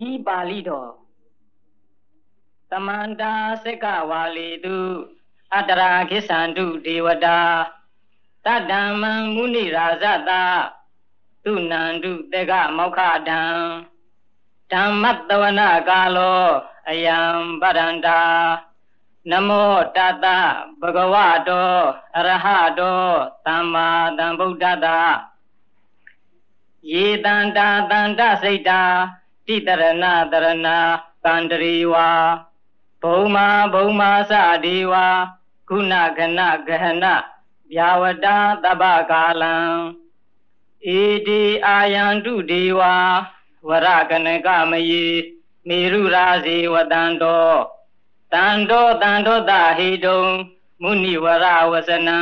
ကြီးပါဠိတော်တမန္တာစက္ကဝါလီတုအတရာခိသန္တုဒေဝတာတတ္တမံမုနိရာဇတသူနန္တုတေကမောက္ခဒံဓမ္မတဝနာကာလောအယံဗရန္တာနမောတတဘဂဝတောအရဟတောသမ္မာသမ္ဗုဒ္ဓတယေတန္တာတန္တစိတ်တာ တိတရဏတရဏတန္တရီဝါဘုံမာဘုံမာစဒီဝါခုနကနဂဟနဗျာဝတာတပ္ပကာလံဣတိအာယံတုဒေဝါဝရကနကမယေမေရုရာဇေဝတံတောတံတောတံတောတဟိတုံမုနိဝရဝစနံ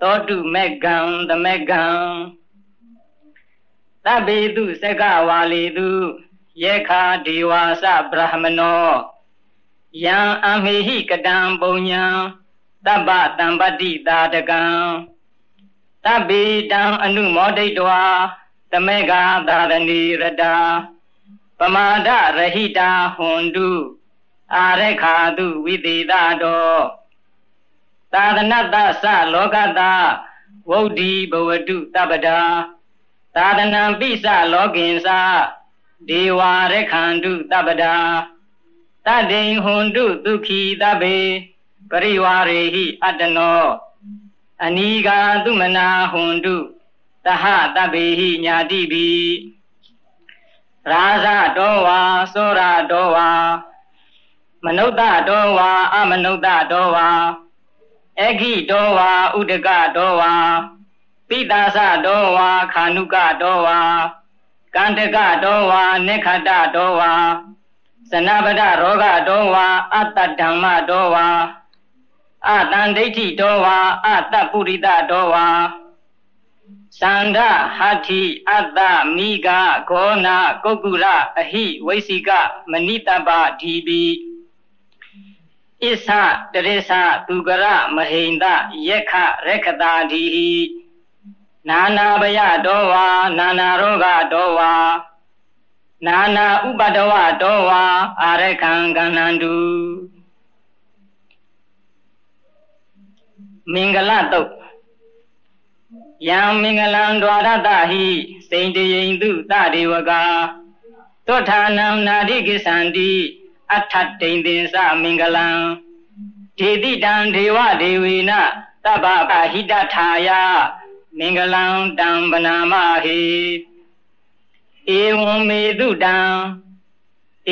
သောတုမေကံသမေကံတဗ္ဗေတုစကဝါလီတု ယေခာဒေဝါစဗြဟ္မနောယံအမေဟိကတံပုံညာတပ္ပတံပတ္တိတာတကံတဗ္ဗေတံအနုမောဒိတဝါတမေဃသာရဏီရတာပမာဒရဟိတာဟွန်တုအာရခာတုဝိသေသတောသာသနတ္တသလောကတဝုဒ္ဓီဘဝတုတပ္ပဒါသာသနံပိစလောကင်္စ ဒေဝရခန္တုတပ္ပဒါတတိဟွန်တုဒုက္ခိတဗေပရိဝါရေဟိအတ္တနောအနိဂာသုမနာဟွန်တုတဟတဗေဟိညာတိပိရာဇတောဝါသောရတောဝါမနုဿတောဝါအမနုဿတောဝါအခိတောဝါဥဒကတောဝါပိတာသတောဝါခာနုကတောဝါ ကန္တကတောဝါနေခတတောဝါသနပဒရောဂတောဝါအတ္တဓမ္မတောဝါအတန်ဒိဋ္ဌိတောဝါအတ္တပုရိသတောဝါသန္ဓဟတ္ထိအတ္တမိဂဂောနာကုက္ကုရအဟိဝိသိကမဏိတပ္ပဒီပိဣသတရိသသူကရမဟိန္ဒယက္ခရက္ခတာဒီဟိ နာနာဘယတောဝါနာနာရောဂတောဝါနာနာဥပတဝတောဝါအာရကံကဏ္ဍန္တုမင်္ဂလတုတ်ယံမင်္ဂလံဒွါရတဟိစိန်တယိန်တုတဒေဝကာတောထာနံနာတိကိသန္တိအထတိန်သင်္စမင်္ဂလံဒေတိတံဒေဝဒေဝေနတဗ္ဗပဟိတထာယ မင်္ဂလံတံဗနာမဟိဧဝံမေတုတံ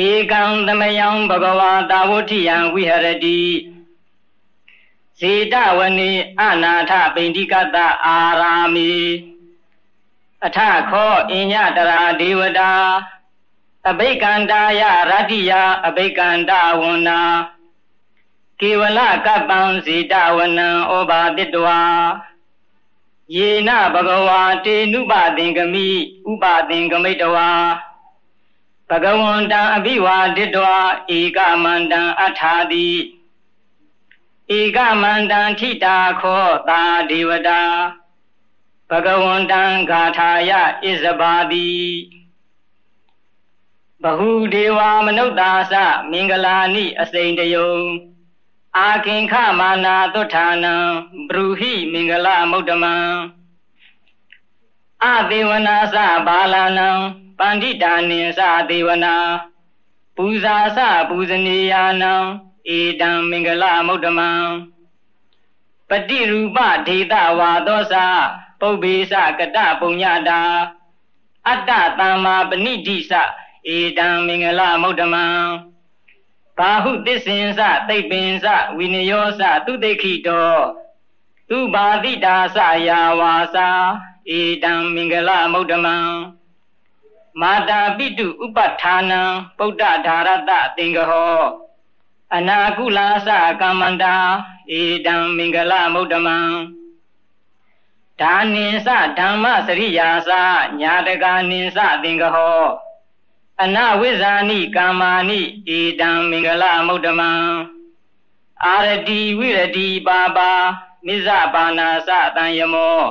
ဧကံသမယံဘဂဝါတာဝတိယံဝိဟရတိဇေတဝနေအနာထပိန္တိကတအာရာမိအထခောအညတရာဒေဝတာအဘိကန္တာယရတ္တိယအဘိကန္တဝန္နာကေဝလကပ္ပံဇေတဝနံဩဘာတိတဝါ ယေနဘဂဝါတေနုပသင်္ကမိဥပသင်္ကမိတဝါဘဂဝန္တံအဘိဝါဒိတဝါဧကမန္တံအထာတိဧကမန္တံထိတာခောတာဒေဝတာဘဂဝန္တံဂါထာယဣဇဘာတိဘဟုဒေဝမနုဿာသမင်္ဂလာနိအစိန်တယုံ အာခင်ခမာနာသုထာနံဘရုဟိမင်္ဂလမုဒ္ဓမံအသေဝနာသဘာလနံပန္တိတာနိသသေဝနာပူဇာသပူဇနီယာနံဧတံမင်္ဂလမုဒ္ဓမံပတိရူပဒေတဝါသောသပုဗ္ဗေသကတပုညတာအတ္တသမ္မာပဏိတိသဧတံမင်္ဂလမုဒ္ဓမံ ဘာဟုသစ္ဆင်စသိပ္ပင်စဝိနယောစသူတိခိတောသူဘာတိတာစယာဝါစာဧတံမင်္ဂလမုဒ္ဓမံမာတာပိတုဥပဌာနံပုဒ္ဒဓာရတသင်္ကဟောအနာကုလာစကမ္မန္တာဧတံမင်္ဂလမုဒ္ဓမံဒါနိသဓမ္မစရိယာစညာတကာနိသသင်္ကဟော အနဝိဇာနိကာမာနိဧတံမင်္ဂလမုဒ္ဓမံအာရတိဝိရတိပါပါမိဇပါဏာစတံယမော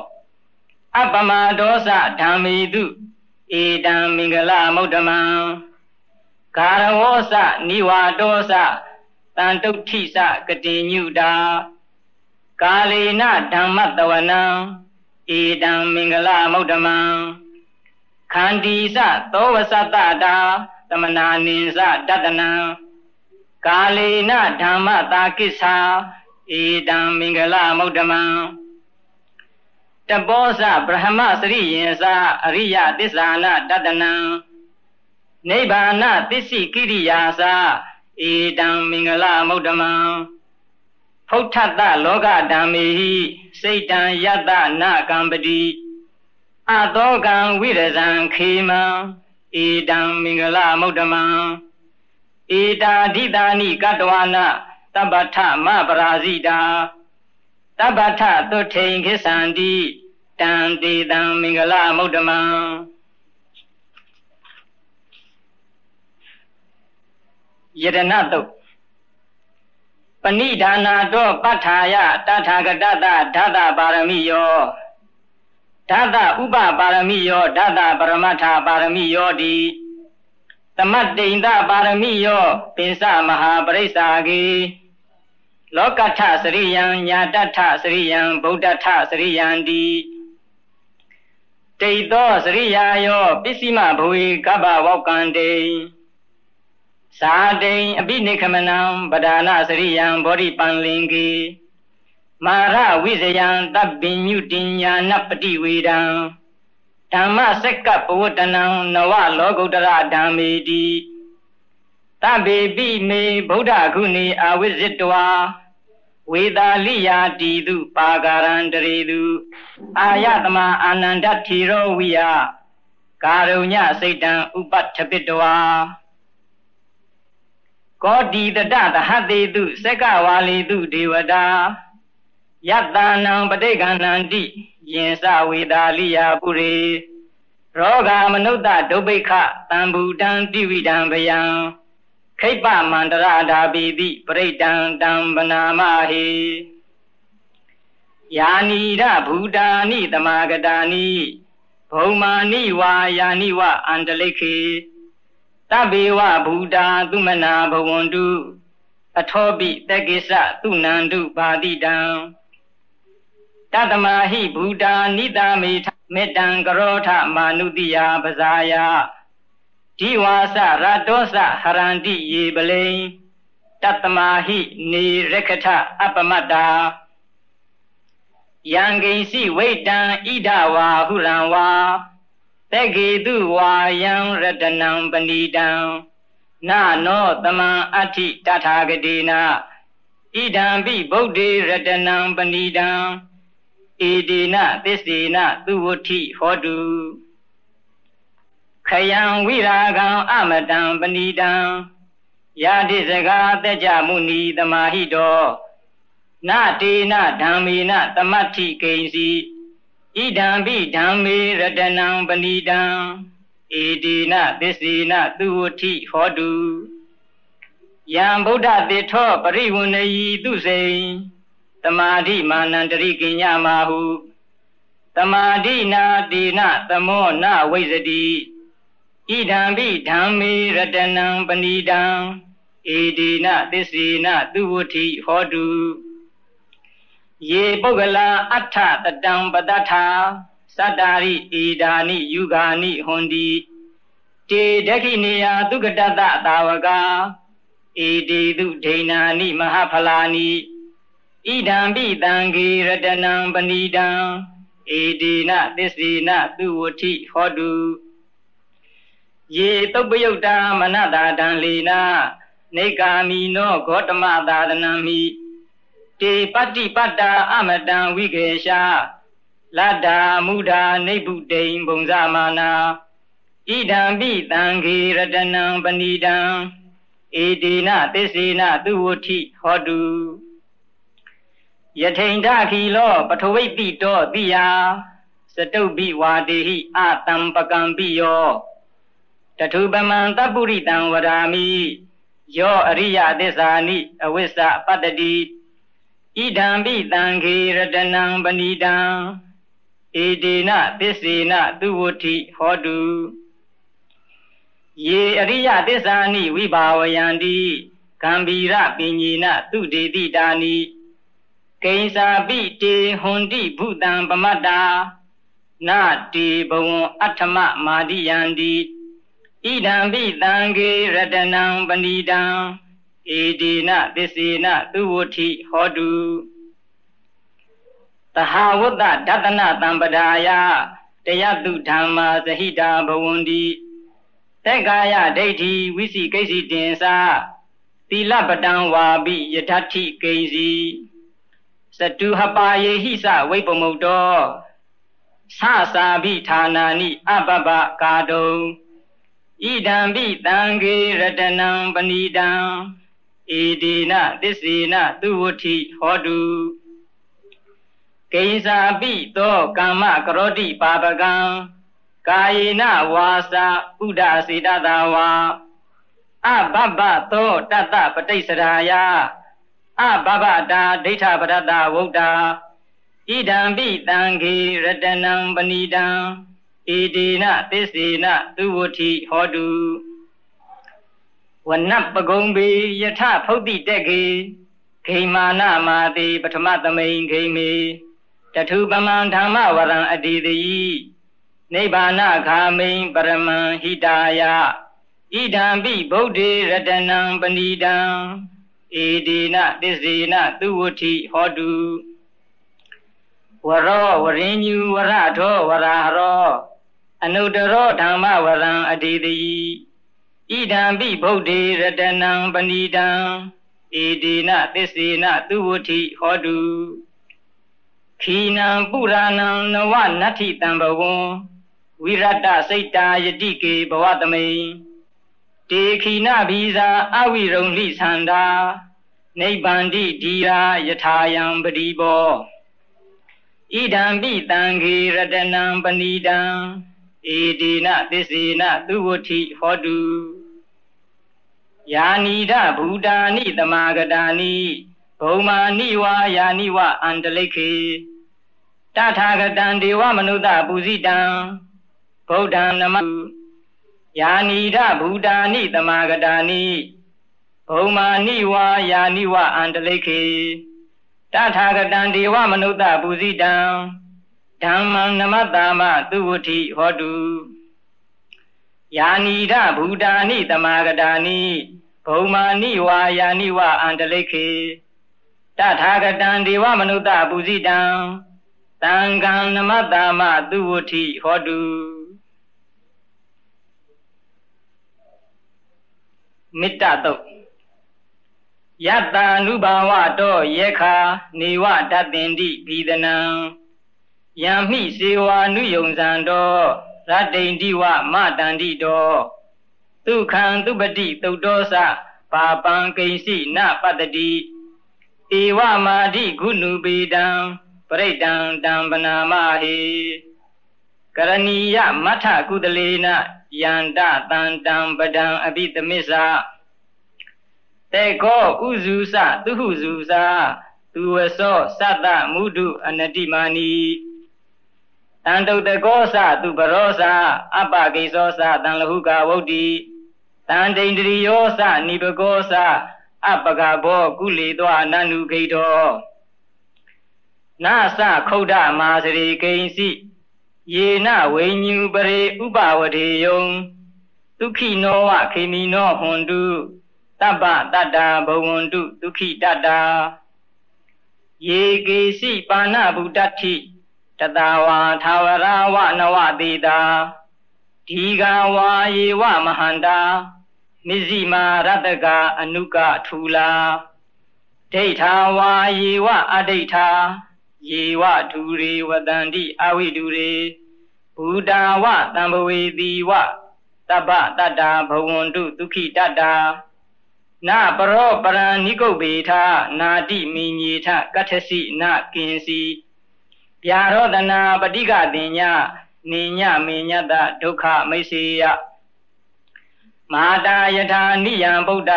အပမဒောသဓမ္မေတုဧတံမင်္ဂလမုဒ္ဓမံဂါရဝောစနိဝါဒောစတန်တုဋ္ဌိစကတိညုတာကာလေနဓမ္မတဝနံဧတံမင်္ဂလမௌဒမံ ခန္တီစသောဝသတ္တတာသမနာနိစတတနံကာလေနဓမ္မတာကိစ္ဆာဧတံမင်္ဂလမௌဒမံတပောစဗြဟ္မစရိယင်္စအရိယသစ္စာနတတနံနိဗ္ဗာနသစ္စိကိရိယာစဧတံမင်္ဂလမௌဒမံဖုဋ္ဌတလောကဓမ္မေဟိစိတ်တံယတနာကံပတိ အသောကံဝိရဇံခေမံဧတံမင်္ဂလမௌဒမံဧတာဓိတာနိကတဝနာတပ္ပထမပရာဇိတာတပ္ပထသုထိန်ခိသန္တိတံတေတံမင်္ဂလမௌဒမံယတနာတုတ်ပဏိဒါနာတောပဋ္ဌာယတထာဂတတဓာတပါရမိယော ဓာတဥပပါရမိယောဓာတပရမတ္ထပါရမိယောတိသမတ်တိန်တပါရမိယောပိစမဟာပရိစ္ဆာကေလောကထစရိယံညာတထစရိယံဗုဒ္ဓထစရိယံတိတိတ်သောစရိယာယောပစ္စည်းမဘဝေကပ္ပဝောကံတေသာတိန်အပိနိခမနံပဒါနစရိယံဘောဓိပန်လင်ကေ မာရဝိဇယံတပ်ပညုတင်ညာနပတိဝေဒံဓမ္မစက္ကပဝတ္တနံနဝလောကုတ္တရဓမ္မေတိတဗ္ဗေပိမေဗုဒ္ဓဂုဏေအဝိဇ္ဇတဝါဝေတာလိယာတိတုပါကာရံတရေတုအာယတမအာနန္ဒထေရောဝိယကာရုညစိတ်တံဥပတ္ထပိတဝါကောတိတတသဟတေတုစက္ကဝါလီတုဒေဝတာ ယတ္တနံပဋိက္ခဏန္တိယင်စဝေတာလိယာပုရိရောဂမနုဿဒုဗ္ဗိခတံဘူတံတိဝိတံဗယံခိပ္ပမန္တရာဓာပိတိပရိတံတံဗနာမဟိယာနီရဘူတာနိတမဂတာနိဘုံမာနိဝါယာနိဝအန္တလိခေတဗ္ဗေဝဘူတာသုမနာဘဝန္တုအထောပိတက္ကိစ္စသူနန္တုပါတိတံ တတမဟိဘူတာနိတာမေထမေတ္တံကရောထမာနုတိယပဇာယဒီဝါစရတောစဟရန္တိယေပလိန်တတမဟိနေရခထအပမတ္တာယံဂိစီဝိတံဣဒဝါဟုရံဝါတက္ကေတုဝါယံရတနံပဏိတံနာနောတမံအဋ္ဌိတထာဂတိနာဣဒံပိဗုဒ္ဓေရတနံပဏိတံ ဧဒေနသစ္စေနသူဝဋ္ဌိဟောတုခယံဝိရာဂံအမတံပဏိတံယာတိစကားတက်ကြမုနီတမဟိတောနတေနဓမ္မေနသမတ္ထိကိဉ္စီဣဒံပိဓမ္မေရတနံပဏိတံဧဒေနသစ္စေနသူဝဋ္ဌိဟောတုယံဗုဒ္ဓတေထောပရိဝဏ္ဏယီသူစိန် တမာဓိမာနန္တရိကိညမာဟုတမာဓိနာတေနသမောနဝိဇ္ဇတိဣဒံပိဓမ္မေရတနံပဏိတံဧဒီနသစ္စေနသူဝဋ္ဌိဟောတုယေပုဂ္ဂလာအဋ္ဌတတံပတ္ထာသတ္တာရိဧဒာနိယုဂာနိဟွန်တိတေဒခိနေယသုကတတသာဝကာဧတေတုဒိဏာနိမဟာဖလာနိ ဣဒံပိတံဂေရတနံပဏိတံဧဒီနသစ္စေနသူဝဋ္ဌိဟောတုယေတုပ္ပယုတ်တာမနတာတံလေနာနေကာမီနောဂေါတမသာသနံမိတေပတ္တိပတ္တာအမတံဝိကေရှာလတ္တာမုဒာနေဗုတိံဘုံဇမာနာဣဒံပိတံခေရတနံပဏိတံဧတေနသစ္စေနသူဝဋ္ဌိဟောတု ယထိန်ဒခီလောပထဝိတိတောတိယစတုဘိဝါတေဟိအတံပကံပိယောတထုပမံတပုရိတံဝရာမိယောအရိယသစ္စာနိအဝိစ္စပတ္တိဣဒံပိတံခေရတနံပဏိတံဧဒေနသစ္စေနသူဝဋ္ဌိဟောတုယေအရိယသစ္စာနိဝိဘာဝယန္တိဂံဗီရပညေနသူတေတိတာနိ ကိဉ္စာပိတေဟွန်တိဘုတံပမတ္တာနာတေဘဝံအဋ္ဌမမာတိယန္တိဣဒံပိတံခေရတနံပဏိတံဧဒေနသစ္စေနသူဝတိဟောတုတဟာဝတ္တဒတနတံပဒါယတယတုဓမ္မာသဟိတာဘဝန္တိတေကာယဒိဋ္ဌိဝိစီကိစီတင်စာသီလပတံဝါပိယထတိကိဉ္စီ စတုဟပါယေဟိစဝိပမုတ်တောသသာဘိဌာနာနိအပပကာတုံဣဒံပိတံခေရတနံပဏိတံဧဒေနသစ္စေနသူဝတိဟောတုကိဉ္စာပိသောကမ္မကရောတိပါပကံကာယေနဝါစာဥဒ္ဒစေတသာဝါအဘဘသောတတ္တပဋိစ္စရာယ အဘဘတာဒိဋ္ဌပရတဝုဒ္ဓဣဒံပိတံခေရတနံပဏိတံဣဒေနသစ္စေနသူဝတိဟောတုဝနပကုံပေယထဖုတ်တိတက်ခေခိမာနမာတိပထမသမိန်ခိမေတထုပမံဓမ္မဝရံအတိတိနိဗ္ဗာနခာမိန်ပရမံဟိတာယဣဒံပိဗုဒ္ဓေရတနံပဏိတံ ဧဒေနသစ္စေနသူဝတိဟောတုဝရောဝရင်ညူဝရထောဝရဟရောအနုတရောဓမ္မဝရံအတိတိဣဒံပိဗုဒ္ဓေရတနံပဏိတံဧဒေနသစ္စေနသူဝတိဟောတုခီနံပုရာဏံနဝနတ္ထိတံဘဝံဝိရတစိတ်တာယတိကေဘဝသမိန်တေခိနဘီဇာအဝိရုံလိသန္တာ နိဗ္ဗန္တိဒီရာယထာယံပတိဘောဣဒံပိတံခေရတနံပဏိတံဧဒေနသစ္စေနသူဝတိဟောတုယာနိဒဘူတာနိတမဂတာနိဘုံမာနိဝါယာနိဝအန္တလိခေတထာဂတံဒေဝမနုဿပူဇိတံဗုဒ္ဓံနမယာနိဒဘူတာနိတမဂတာနိ ဘုံမာနိဝါယာနိဝအန္တလိခေတထာဂတံဒေဝမနုဿပူဇိတံဓမ္မံနမတ္တာမသူဝတိဟောတုယာနိဒဘူတာနိတမဂတာနိဘုံမာနိဝါယာနိဝအန္တလိခေတထာဂတံဒေဝမနုဿပူဇိတံတံကံနမတ္တာမသူဝတိဟောတုမေတ္တာတုတ် ယတ္တ ानु ဘာဝတောယေခာနေဝတတ္တင်တိဘိဒနံယံမိစေဝာနုယုံဇံတောရတ္တိန်တိဝမတန္တိတောဒုက္ခံသူပတိတုတ်တောသပါပံကိဉ္စီနပတ္တိဧဝမာတိဂုဏုပေတံပရိတံတံပနာမဟိကရဏီယမထကုတလေနယန္တတန်တံပဒံအဘိသမစ္ဆာ တေခောဥဇုစသူဟုဇုစာသူဝသောသတ္တမုဒုအနတိမာနီတန်တုတ်တကောသသူပရောသအပကိသောသတန်လဟုကဝုတ်တိတန်ဒိန္ဒရိယောသနိပကောသအပကဘောကုလေသောအနန္နုခိတောနာသခုဒ္ဓမာစရိကိဉ္စီယေနဝိညူပရိဥပဝတိယုံဒုက္ခိနောဝခေမိနောဟွန်တု တပ္ပတတ္တာဘဝန္တုဒုက္ခိတတ္တာယေကေစီပါဏဗုဒ္ဓတိတတဝါသာဝရဝနဝတိတာဒီဃဝါယေဝမဟန္တာမိဇိမာရတကအနုကထူလာဒိဋ္ဌာဝါယေဝအဒိဋ္ဌာယေဝဒူရေဝတန္တိအဝိဒူရေဘူတာဝတံဘဝေတိဝတပ္ပတတ္တာဘဝန္တုဒုက္ခိတတ္တာ နာပရောပရဏိကုတ်ပေထနာတိမိညေထကထစီနာကင်စီပြာရောတနာပဋိကတင်ညနေညမေညတဒုက္ခမိစေယမာတာယထာနိယံဗုဒ္ဓ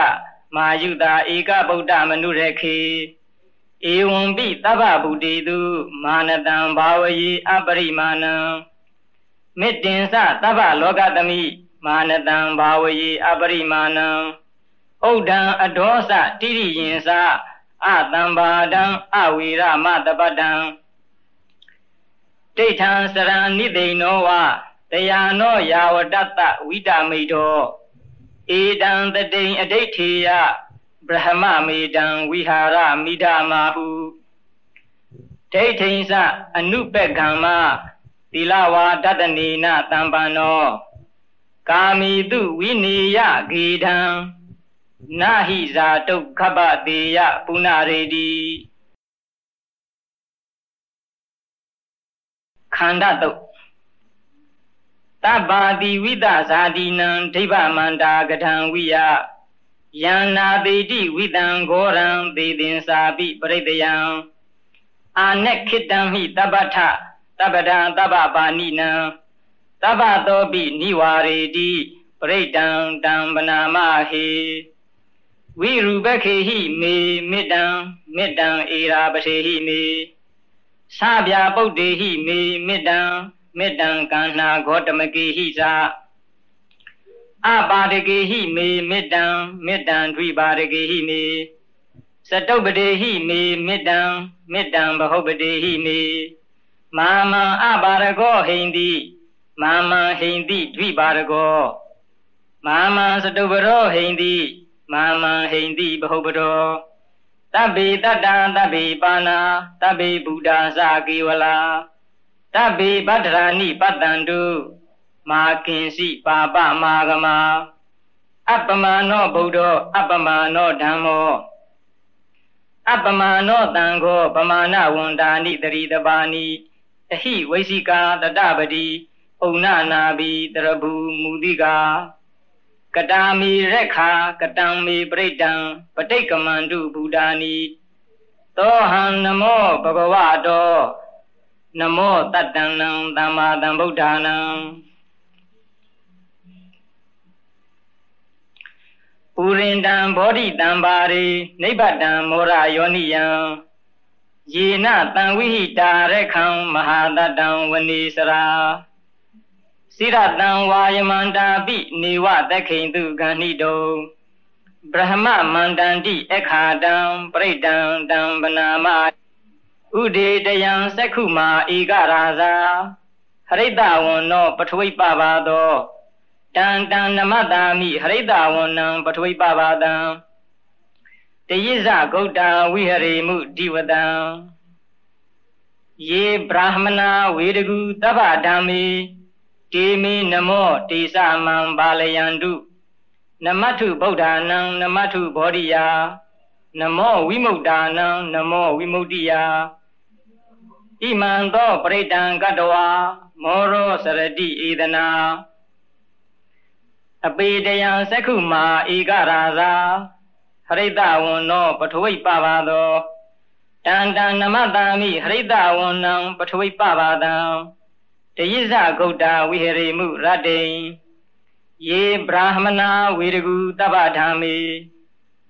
မာယုတာဧကဗုဒ္ဓမနုရခေဧဝံပိတဗ္ဗဗုတေတုမာနတံဘာဝယေအပရိမာဏံမေတ္တင်္စတဗ္ဗလောကတမိမမာနတံဘာဝယေအပရိမာဏံ ဥဒ္ဒံအဒောစတိရိယင်္စအတံဘာဒံအဝိရမတပတံဒိဋ္ဌံစရံနိသိဏောဝတယာနောယာဝတတဝိတမိတောဧတံတတိံအဋိဋ္ဌေယဗြဟ္မမေတံဝိဟာရမိဓမာဟုဒိဋ္ဌိဉ္စအနုပက္ကမ္မသီလဝါဒတနေနတံပန္နော ကာမိတုဝိနေယဂေထံ နာဟိဇာဒုက္ခပတေယပုဏ္ဏရေတိခန္ဓာတုတ်တဗ္ဗာတိဝိတဇာတိနံဒိဗ္ဗမန္တာကထံဝိယယန္နာတိတိဝိတံဂောရံသေသင်္စာပိပရိတယံအာနက်ခိတံမိတပ္ပထတပ္ပဒံတပ္ပပါဏိနံတပ္ပသောပိနိဝါရေတိပရိတံတံပနာမဟေ ဝိရူပခေဟိမေမေတ္တံမေတ္တံဧရာပထေဟိမေသဗျာပုတ်တေဟိမေမေတ္တံမေတ္တံကန္နာဂေါတမကေဟိသာအပါဒကေဟိမေမေတ္တံမေတ္တံဒွိပါဒကေဟိမေစတုပတေဟိမေမေတ္တံမေတ္တံဘဟုပတေဟိမေမာမံအပါရကောဟိန္တိမာမံဟိန္တိဒွိပါရကောမာမံစတုပရောဟိန္တိ မာမံဟိန္တိဘဟုပတောတဗ္ဗေတတ္တံတဗ္ဗေပါဏာတဗ္ဗေဗုဒ္ဓသကေဝလာတဗ္ဗေပတ္တရာနိပတ္တန္တုမာကင်စီပါပမာဂမအပ္ပမနောဗုဒ္ဓောအပ္ပမနောဓမ္မောအပ္ပမနောတံခောပမာဏဝန္တာနိတရိတပါဏိအဟိဝိသိကာတတပတိဥဏနာဘိတရဘူးမူတိကာ ကတာမီရက်ခာကတံမီပရိတံပဋိကမန္တုဘူတာနိသောဟံနမောဘဂဝတောနမောတတ္တံနံသမ္မာသမ္ဗုဒ္ဓနံပူရင်တံဘောဓိတံပါရိနိဗ္ဗတံမောရယောနိယံယေနတံဝိဟိတာရခံမဟာတတံဝနေစရာ စိရတံဝါယမန္တာပိနေဝသခိန်တုဂဏိတောဗြဟ္မမန္တန္တိအခါတံပရိတံတံဗနာမဥဒေတယံသက္ခုမာဧကရာဇာဟရိတဝန္နောပထဝိပပါသောတံတံနမတာမိဟရိတဝန္နံပထဝိပပါတံတယိဇဂௌတံဝိဟရိမှုဒီဝတံယေဗြဟ္မနာဝေဒကူတဗ္ဗဓမ္မေ တေမိနမောတေသမံဘာလယန္တုနမထုဗုဒ္ဓနံနမထုဘောဓိယာနမောဝိမု ക്ത နံနမောဝိမု ക്തി ယာဣမံသောပရိတံကတဝါမောရောစရတိဧဒနာအပေတယံသက္ခုမာဧကရာဇာဟရိတဝန္နောပထဝိပပါသောတန်တန်နမတာမိဟရိတဝန္နံပထဝိပပါတံ တယိဇဂௌတဝိဟရိမှုရတ္တိယေဗြဟ္မနာဝေရကူတပ္ပဓမ္မေ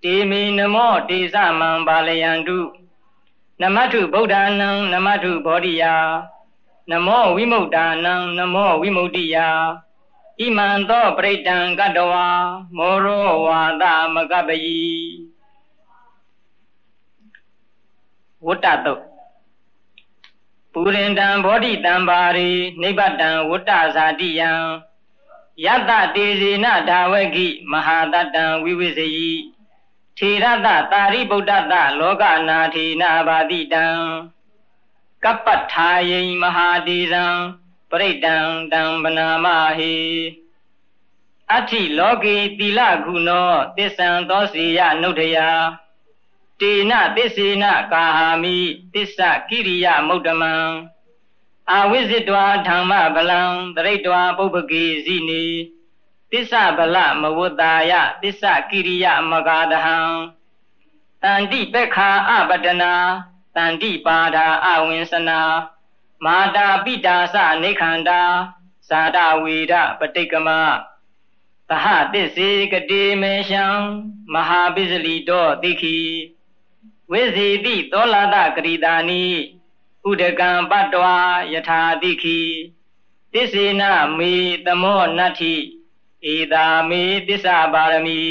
တေမိနမောတေသမံပါလယန္တုနမထုဗုဒ္ဓနံနမထုဘောဓိယာနမောဝိမု ക്ത နံနမောဝိမု ക്തി ယာဣမံသောပရိတံကတဝါမောရောဝါသမကပယီဝတ္တတုတ် ပူရင်တံဘောဓိတံပါရိနိဗ္ဗတံဝတ္တဇာတိယံယတတေဇေနဒါဝကိမဟာတတံဝိဝိဇယိထေရတတာရိဗုဒ္ဓတလောကနာထေနာဘာတိတံကပ္ပထာယိမဟာတေဇံပရိတံတံဗနာမဟိအဋ္ဌိလောကေသီလကုနောတစ္ဆံသောစီယနုထယ တေနသစ္စေနကာဟာမိသစ္ဆကိရိယမုဒ္ဓမံအာဝိဇ္ဇတဝါဓမ္မဗလံတရိတဝါပုပ္ပကေဇိနေသစ္ဆဗလမဝတ္တာယသစ္ဆကိရိယမဂါဒဟံတန္တိပက္ခာအပတနာတန္တိပါဒာအဝိ ns နာမာတာပိတာစနေခန္ဓာဇာတဝေဒပဋိကမသဟသစ္စေကတိမေရှံမဟာပိစလီတောတိခိ ဝိဇေတိသောလာတကရိတာနိဥဒကံပတ္တဝါယထာတိခိသစ္စေနမေသမောနတ္ထိဧတာမေသစ္စာပါရမီ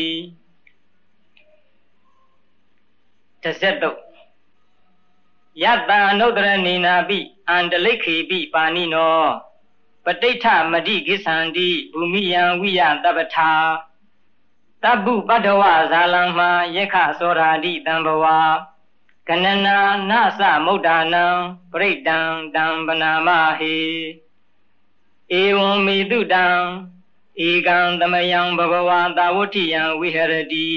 တစ်ဆက်တော့ယတ္တအနုတ္တရနေနာပိအန္တလိခေပိပါဏိနောပဋိဋ္ဌမတိကိသန္တိဘူမိယံဝိယတပ္ပထာ တပ္ပုပတ္တဝဇာလံမှာယက္ခသောရာတိတံဘဝကနနာနသမုဒ္ဒါနံပရိတံတံပနာမဟေဧဝံမိတုတံဧကံသမယံဘဂဝါတာဝတိယံဝိဟရတိ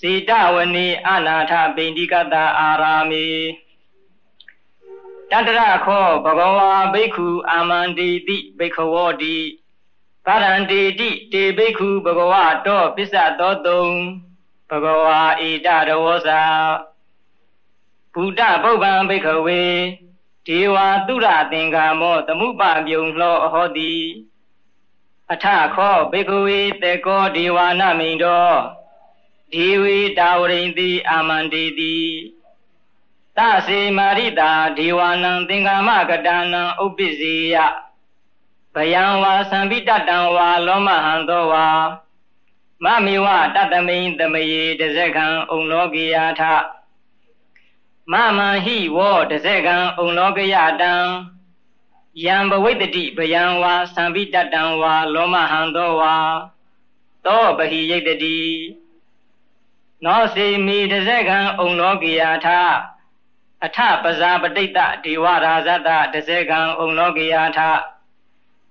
စေတဝနေအနာထပိန္တိကတအာရာမေတတရခောဘဂဝါဘိက္ခုအာမန္တိတိဘိက္ခဝောတိ ဗရန္တိတိတေဘိက္ခုဘဂဝါတောပစ္စသောတုံဘဂဝါဣဒရဝောစာဘုဒ္ဓပုဗ္ဗံဘိက္ခဝေဒေဝတုရသင်္ကာမောသမုပပြုံလှောဟောတိအထခောဘိက္ခဝေတေကောဒေဝနာမိန်တော်ဒေဝေတာဝရိန်တိအာမန္တိတိသစေမာရိတာဒေဝနံသင်္ကာမကတနံဥပ္ပဇေယ ဗယံဝါသံပိတတံဝါလောမဟံသောဝါမမေဝတတမိန်တမယေတဇကံဩလောကိယာထမမံဟိဝောတဇကံဩလောကယတံယံဘဝိတတိဗယံဝါသံပိတတံဝါလောမဟံသောဝါသောပဟိယိတတိနောစေမိတဇကံဩလောကိယာထအထပဇာပဋိတ္တဒေဝရာဇတတဇကံဩလောကိယာထ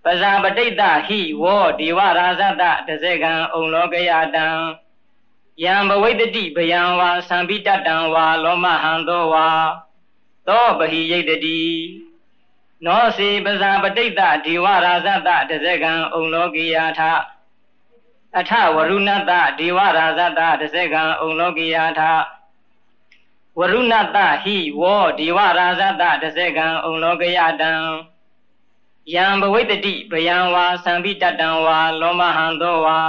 ပဇာပဋိတ္တဟိဝောဒေဝရာဇတတဇကံဩလောကယတံယံဘဝိတတိဗယံဝါသံပိတတံဝါလောမဟံသောဝါသောပဟိယိတတိနောစီပဇာပဋိတ္တဒေဝရာဇတတဇကံဩလောကိယာထအထဝရုဏတဒေဝရာဇတတဇကံဩလောကိယာထဝရုဏတဟိဝောဒေဝရာဇတတဇကံဩလောကယတံ ယံဘဝိတတိဗယံဝါသံပိတတံဝါလောမဟံသောဝါ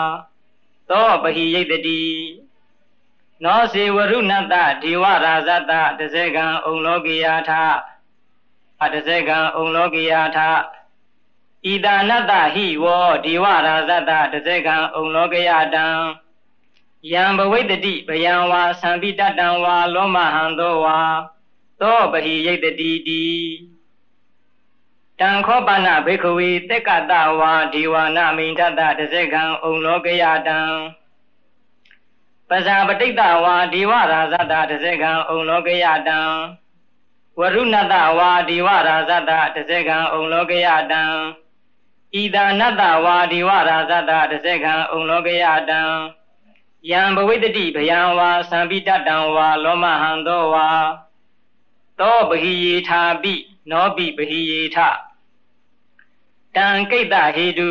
သောပဟိယိတတိနောစေဝရုဏတဒေဝရာဇတတဇကံဩလောကိယာထအတဇကံဩလောကိယာထဣဒာနတဟိဝောဒေဝရာဇတတဇကံဩလောကယတံယံဘဝိတတိဗယံဝါသံပိတတံဝါလောမဟံသောဝါသောပဟိယိတတိတိ တံခောပနဘေခဝေတက္ကတဝါဒီဝနာမိန်ထတတစေကံဩလောကယတံပဇာပဋိတ္တဝါဒီဝရာဇတတစေကံဩလောကယတံဝရုဏတဝါဒီဝရာဇတတစေကံဩလောကယတံဣဒာနတဝါဒီဝရာဇတတစေကံဩလောကယတံယံဘဝိတတိဗယံဝါသံပိတတံဝါလောမဟံသောဝါသောပဟိယေထာပိ နောပိပဟိယေထတံကိတ္တဟေတု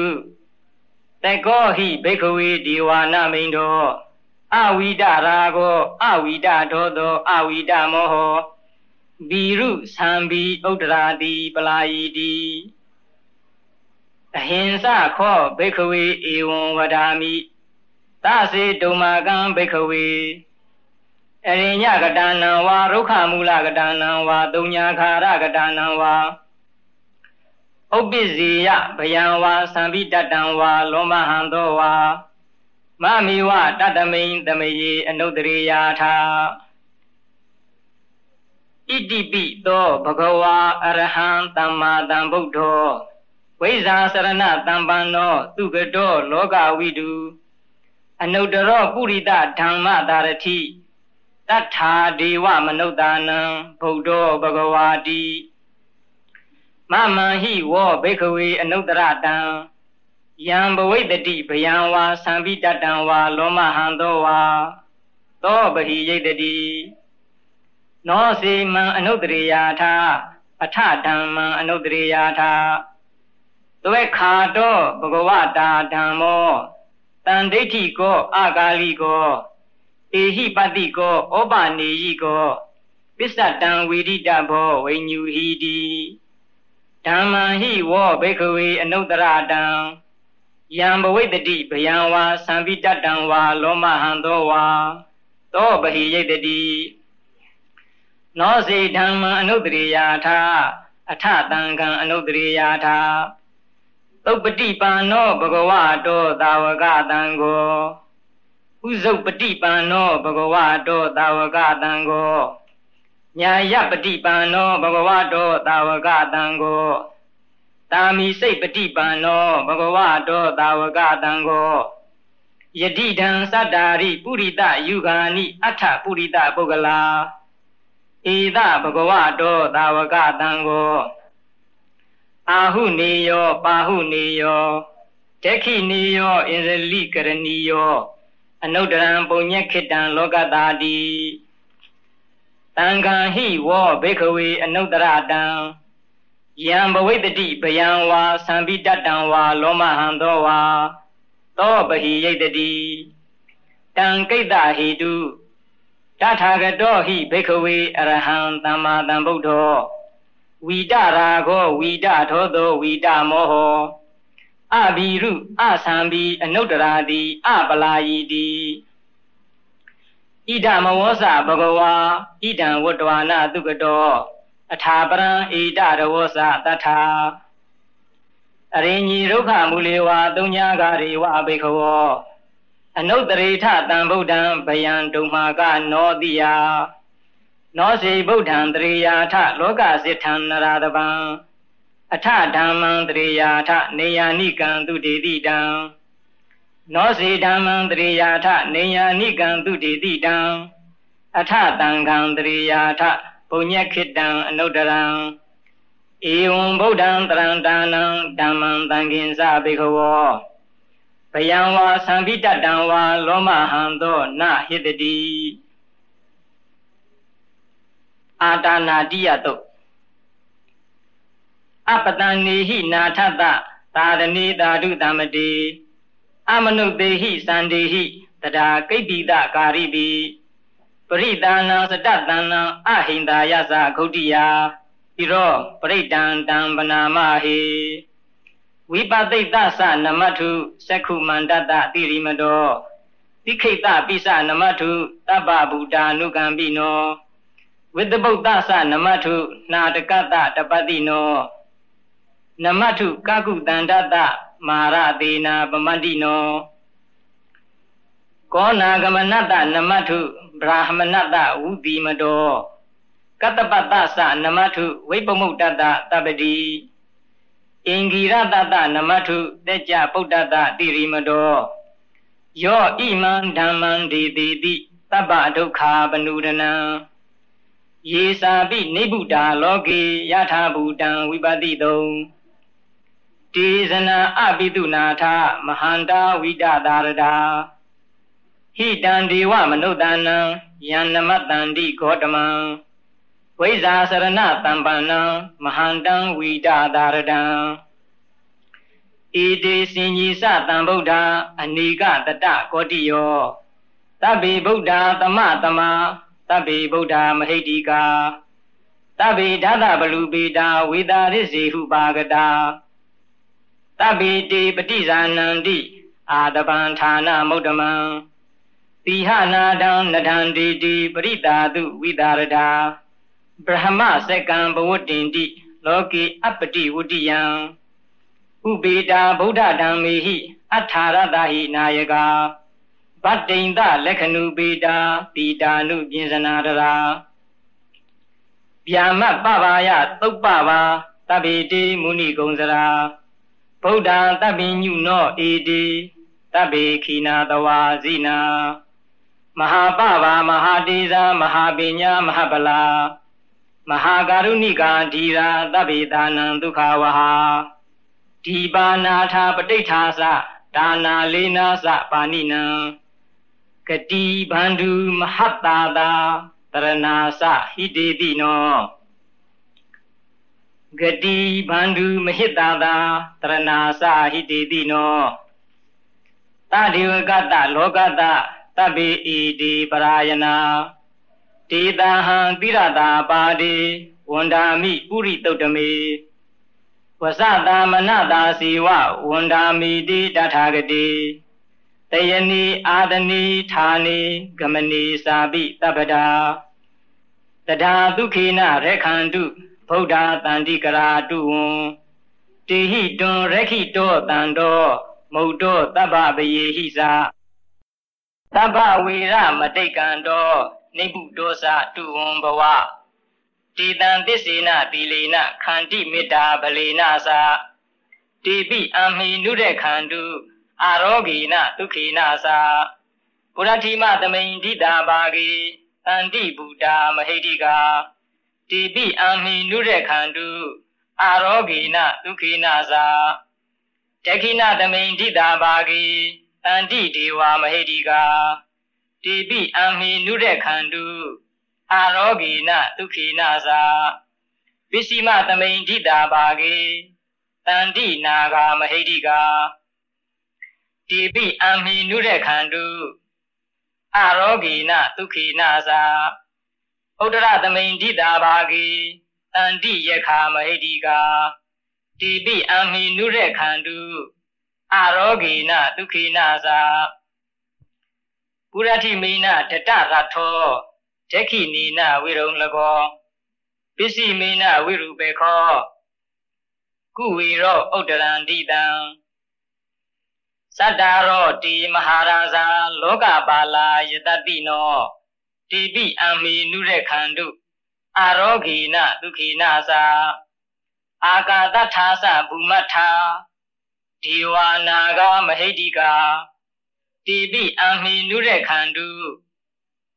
တကောဟိဘိက္ခဝေဒီဝါနမိန်တောအဝိဒရာကောအဝိဒဒောသောအဝိဒမောဟောဘီရုသံဘီဥဒ္ဒရာတိပလာယီတိအဟင်္စခောဘိက္ခဝေဧဝံဝဒာမိသစေတုမာကံဘိက္ခဝေ အရိညကတနံဝါရုခမူလကတနံဝါတုံညာခာရကတနံဝါဥပ္ပဇေယဗယံဝါသံပိတတံဝါလောမဟံသောဝါမမိဝတတမိန်တမယေအနုတ္တရိယာထာဣတိပိသောဘဂဝါအရဟံသမ္မာသမ္ဗုဒ္ဓောဝိဇာစရဏတံပန္နောသူကတောလောကဝိတုအနုတ္တရောပုရိသဓမ္မတာရတိ တထာဒေဝမနုဿာနံဗုဒ္ဓောဘဂဝါတိမမံဟိဝောဘိခဝေအနုတ္တရတံယံဘဝိတတိဗယံဝါသံပိတတံဝါလောမဟံသောဝါသောပဟိယိတတိနောစေမံအနုတ္တရိယာထာအထဓမ္မံအနုတ္တရိယာထာသွေခါတောဘဂဝတာဓမ္မောတန်ဒိဋ္ဌိကောအာဂါလိကော ဧဟိပတိကောဩပနေယိကောပစ္စတံဝိရိတဘောဝိညူဟိတိဓမ္မံဟိဝောဘိက္ခဝေအနုတ္တရတံယံဘဝိတတိဗယံဝါသံပိတတံဝါလောမဟံသောဝါသောပဟိယိတတိနောစေဓမ္မံအနုတ္တရိယာထာအထတံကံအနုတ္တရိယာထာသုပတိပန္နောဘဂဝတောသာဝကတံကို ဥဇုပတိပန္နောဘဂဝတောသာဝကတံကိုညာယပတိပန္နောဘဂဝတောသာဝကတံကိုတာမီစိတ်ပတိပန္နောဘဂဝတောသာဝကတံကိုယတိတံသတ္တာရိပုရိတယူဂာနိအထပုရိတပုဂ္ဂလာဧသဘဂဝတောသာဝကတံကိုအာဟုနေယောပါဟုနေယောဒက္ခိနေယောဣန္ဒလိကရဏီယော အနုတ္တရံပုညက်ခိတံလောကတာတိတံဃံဟိဝောဘေခဝေအနုတ္တရတံယံဘဝိတတိဗယံဝါသံပိတတံဝါလောမဟံသောဝါသောပဟိယိတတိတံကိတ္တဟိတုတထာဂတောဟိဘေခဝေအရဟံသမ္မာသမ္ဗုဒ္ဓောဝိတရာဂောဝိတထောသောဝိတမောဟော အဘိရုအသံဘိအနုတ္တရာတိအပလာယီတိဣဒမဝောစဘဂဝါဣဒံဝတ္တဝနာတုကတောအထာပရံဣဒရဝောစတထာအရိညိဒုက္ခမူလေဝါတုံညာဂရေဝဘိခဝောအနုတ္တရေထတံဗုဒ္ဓံဗယံဒုမာကနောတိယနောစီဗုဒ္ဓံတရိယာထလောကစိထံနရတပံ အထဓမ္မံတရိယာထနေယာနိကံသူတေတိတံနောစီဓမ္မံတရိယာထနေယာနိကံသူတေတိတံအထတံခံတရိယာထပုညက်ခိတံအနုတ္တရံဧဝံဗုဒ္ဓံတရံဒါနံဓမ္မံသံဃင်္စဘေခဝောဘယံဝါသံပိတတံဝါလောမဟံသောနဟိတတိအာတာနာတိယတုတ် အပတန်နေဟိနာထတသာရဏိသာဓုတမတိအမနုတေဟိစန္ဒေဟိတဒါကိတ္တိတကာရိပိပရိဒါနံစတတန္နံအဟိန္တာယသဂုတ်တိယဤရောပရိဒံတံဗနာမဟိဝိပသိတ္တသနမထုသက္ခုမန္တတတိရိမတောတိခိတပိစနမထုတပ္ပဗုဒ္ဓ ानु ကံပိနောဝိတ္တဗုဒ္ဓသနမထုနာတကတတပတိနော နမထုကကုတန္တတမာရသေနာပမန္တိနောကောနာဂမနတနမထုဗြဟ္မဏတဝုတိမတောကတ္တပတ္တသနမထုဝိပမုတ်တတတပတိအင်္ဂိရတတနမထုတေကြပုဒ္ဒတတိရိမတောယောဣမံဓမ္မံဒေတိတိတပ္ပဒုက္ခပနုရဏံယေစာပိနိဗ္ဗုတာလောကေယထာဘူတံဝိပတိတုံ တေဇနာအပိတုနာထမဟန္တာဝိဒတာရတာဟိတံဒေဝမနုဿာနံယန္နမတန္တိဂေါတမံဝိဇာစရဏတံပန္နံမဟန္တံဝိဒတာရတံဣတိစင်ကြီးစတံဗုဒ္ဓအနိကတတကောတိယောတဗ္ဗေဗုဒ္ဓသမတမတဗ္ဗေဗုဒ္ဓမဟိတိကာတဗ္ဗေဓာတဘလူပေတာဝေတာရစ္စေဟုပါကတာ တဗ္ဗေတေပฏิဇာနန္တိအာတပံဌာနမုဒ္ဓမံတိဟနာတံနထံတေတိပရိတာတုဝိတာရတာဗြဟ္မစကံဘဝတ္တင်တိလောကေအပ္ပတိဝတ္တိယံဥပေတာဗုဒ္ဓဓမ္မေဟိအထာရတဟိနာယကာဗတ္တိန်တလက္ခဏုပေတာပိတာနုပြင်စနာတရာဗျာမပပယသုပ္ပပါတဗ္ဗေတိမုဏိကုံစရာ ဗုဒ္ဓံတပ္ပိညုနောဧတိတဗ္ဗေခိနာတဝါဇိနာမဟာပဗာမဟာတေဇာမဟာပညာမဟာပလာမဟာကာရုဏိကာဓီရာတဗ္ဗေတာနံဒုက္ခဝဟာဒီပါနာထာပဋိဋ္ဌာသဒါနာလေးနာသပါဏိနံဂတိဗန္ဓုမဟတ္တာတာတရဏာသဟိတေတိနော ဂတိဗန္ဓုမဟိတ္တာတာတရဏာသဟိတေတိနောတဒေဝကတလောကတတဗ္ဗေဣတိပရာယနာတေတဟံတိရတာပါတိဝန္ဒာမိပုရိတုတ်တမေဝဇတာမနတာစီဝဝန္ဒာမိတိတထာဂတိတယနီအာဒနီဌာနီဂမနီစာပိတပ္ပဒာတဒါဒုခေနရခန္တု ဗုဒ္ဓတန္တိကရာတုဝံတေဟိတွန်ရခိတောတံတော်မုတ်တောတပ္ပပယေဟိသာတပ္ပဝေရမတိတ်ကံတော်နိဗ္ဗုတောသတုဝံဘဝတေတံသစ္စေနသီလေနခန္တိမေတ္တာဗလေနသာတေပိအမိနုရခန္တုအာရောဂေနဒုခေနသာပုရတိမသမိန်ဒိတာဘာဂေတန္တိဗုဒ္ဓမဟိတိကာ တေပိအမိနုရခန္တုအာရောဂေနဒုခေနသာတခိနသမိန်ဒိတာဘာဂေတန္တိဒေဝမဟိတိကာတေပိအမိနုရခန္တုအာရောဂေနဒုခေနသာပစ္စည်းမသမိန်ဒိတာဘာဂေတန္တိနာဂမဟိတိကာတိပိအမိနုရခန္တုအရောဂေနဒုခေနသာ ဥဒ္ဒရသမိန်ဒိတာဘာဂေတန္တိယခာမဟိတိကာတိပိအမိနုရခန္တုအရောဂေနဒုခေနသာပုရတိမိနတတရထောဒက္ခိနီနဝိရုံလကောပစ္စည်းမိနဝိရုပေခောကုဝေရောဥဒ္ဒရန္တိတံသတ္တာရောတိမဟာရာဇာလောကပါလာယတတိနော တိပိအမိနုရခန္တုအာရောဂိနဒုခိနသာအာကာတထာသဘူမထာဒီဝါနာဂမဟိတိကာတိပိအမိနုရခန္တု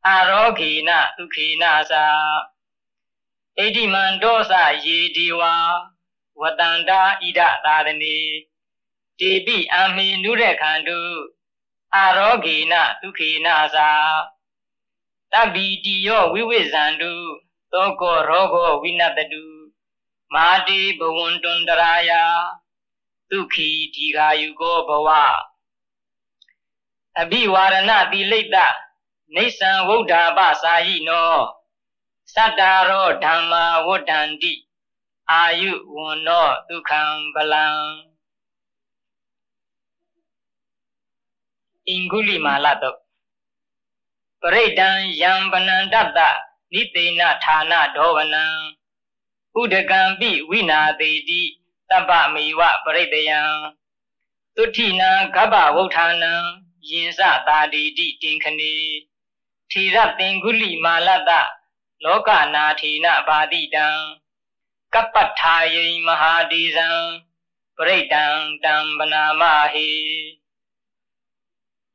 အာရောဂိနဒုခိနသာဣတိမန္တောသယေဒီဝါဝတန္တာဣဒသာရဏီတေပိအမိနုရခန္တုအာရောဂေနဒုခေနသာ တဗ္ဗီတိယောဝိဝိဇန္တုသောကောရောဂောဝိနတတုမာတိဘဝန္တုန္တရာယဒုခိဒီဃာယုကောဘဝအဘိဝါရဏတိလိတ်တနေသံဝုဒ္ဓပစာယိနောသတ္တာရောဓမ္မာဝဋ္ဌန္တိအာယုဝန္နောဒုက္ခံဗလံအင်္ဂုလိမာလတု ပရိဒံယံပနန္တတနိတေနဌာနဒောဝနံဥဒကံပိဝိနာတိတိတပ္ပမေဝပရိတယံသုတိနံကပ္ပဝုဋ္ဌာနံယင်စတာတိတိတင်ခဏီထီရတင်္ဂုလိမာလတလောကနာထေနဘာတိတံကပ္ပထာယိမဟာဒီဇံပရိတံတံဗနာမဟိ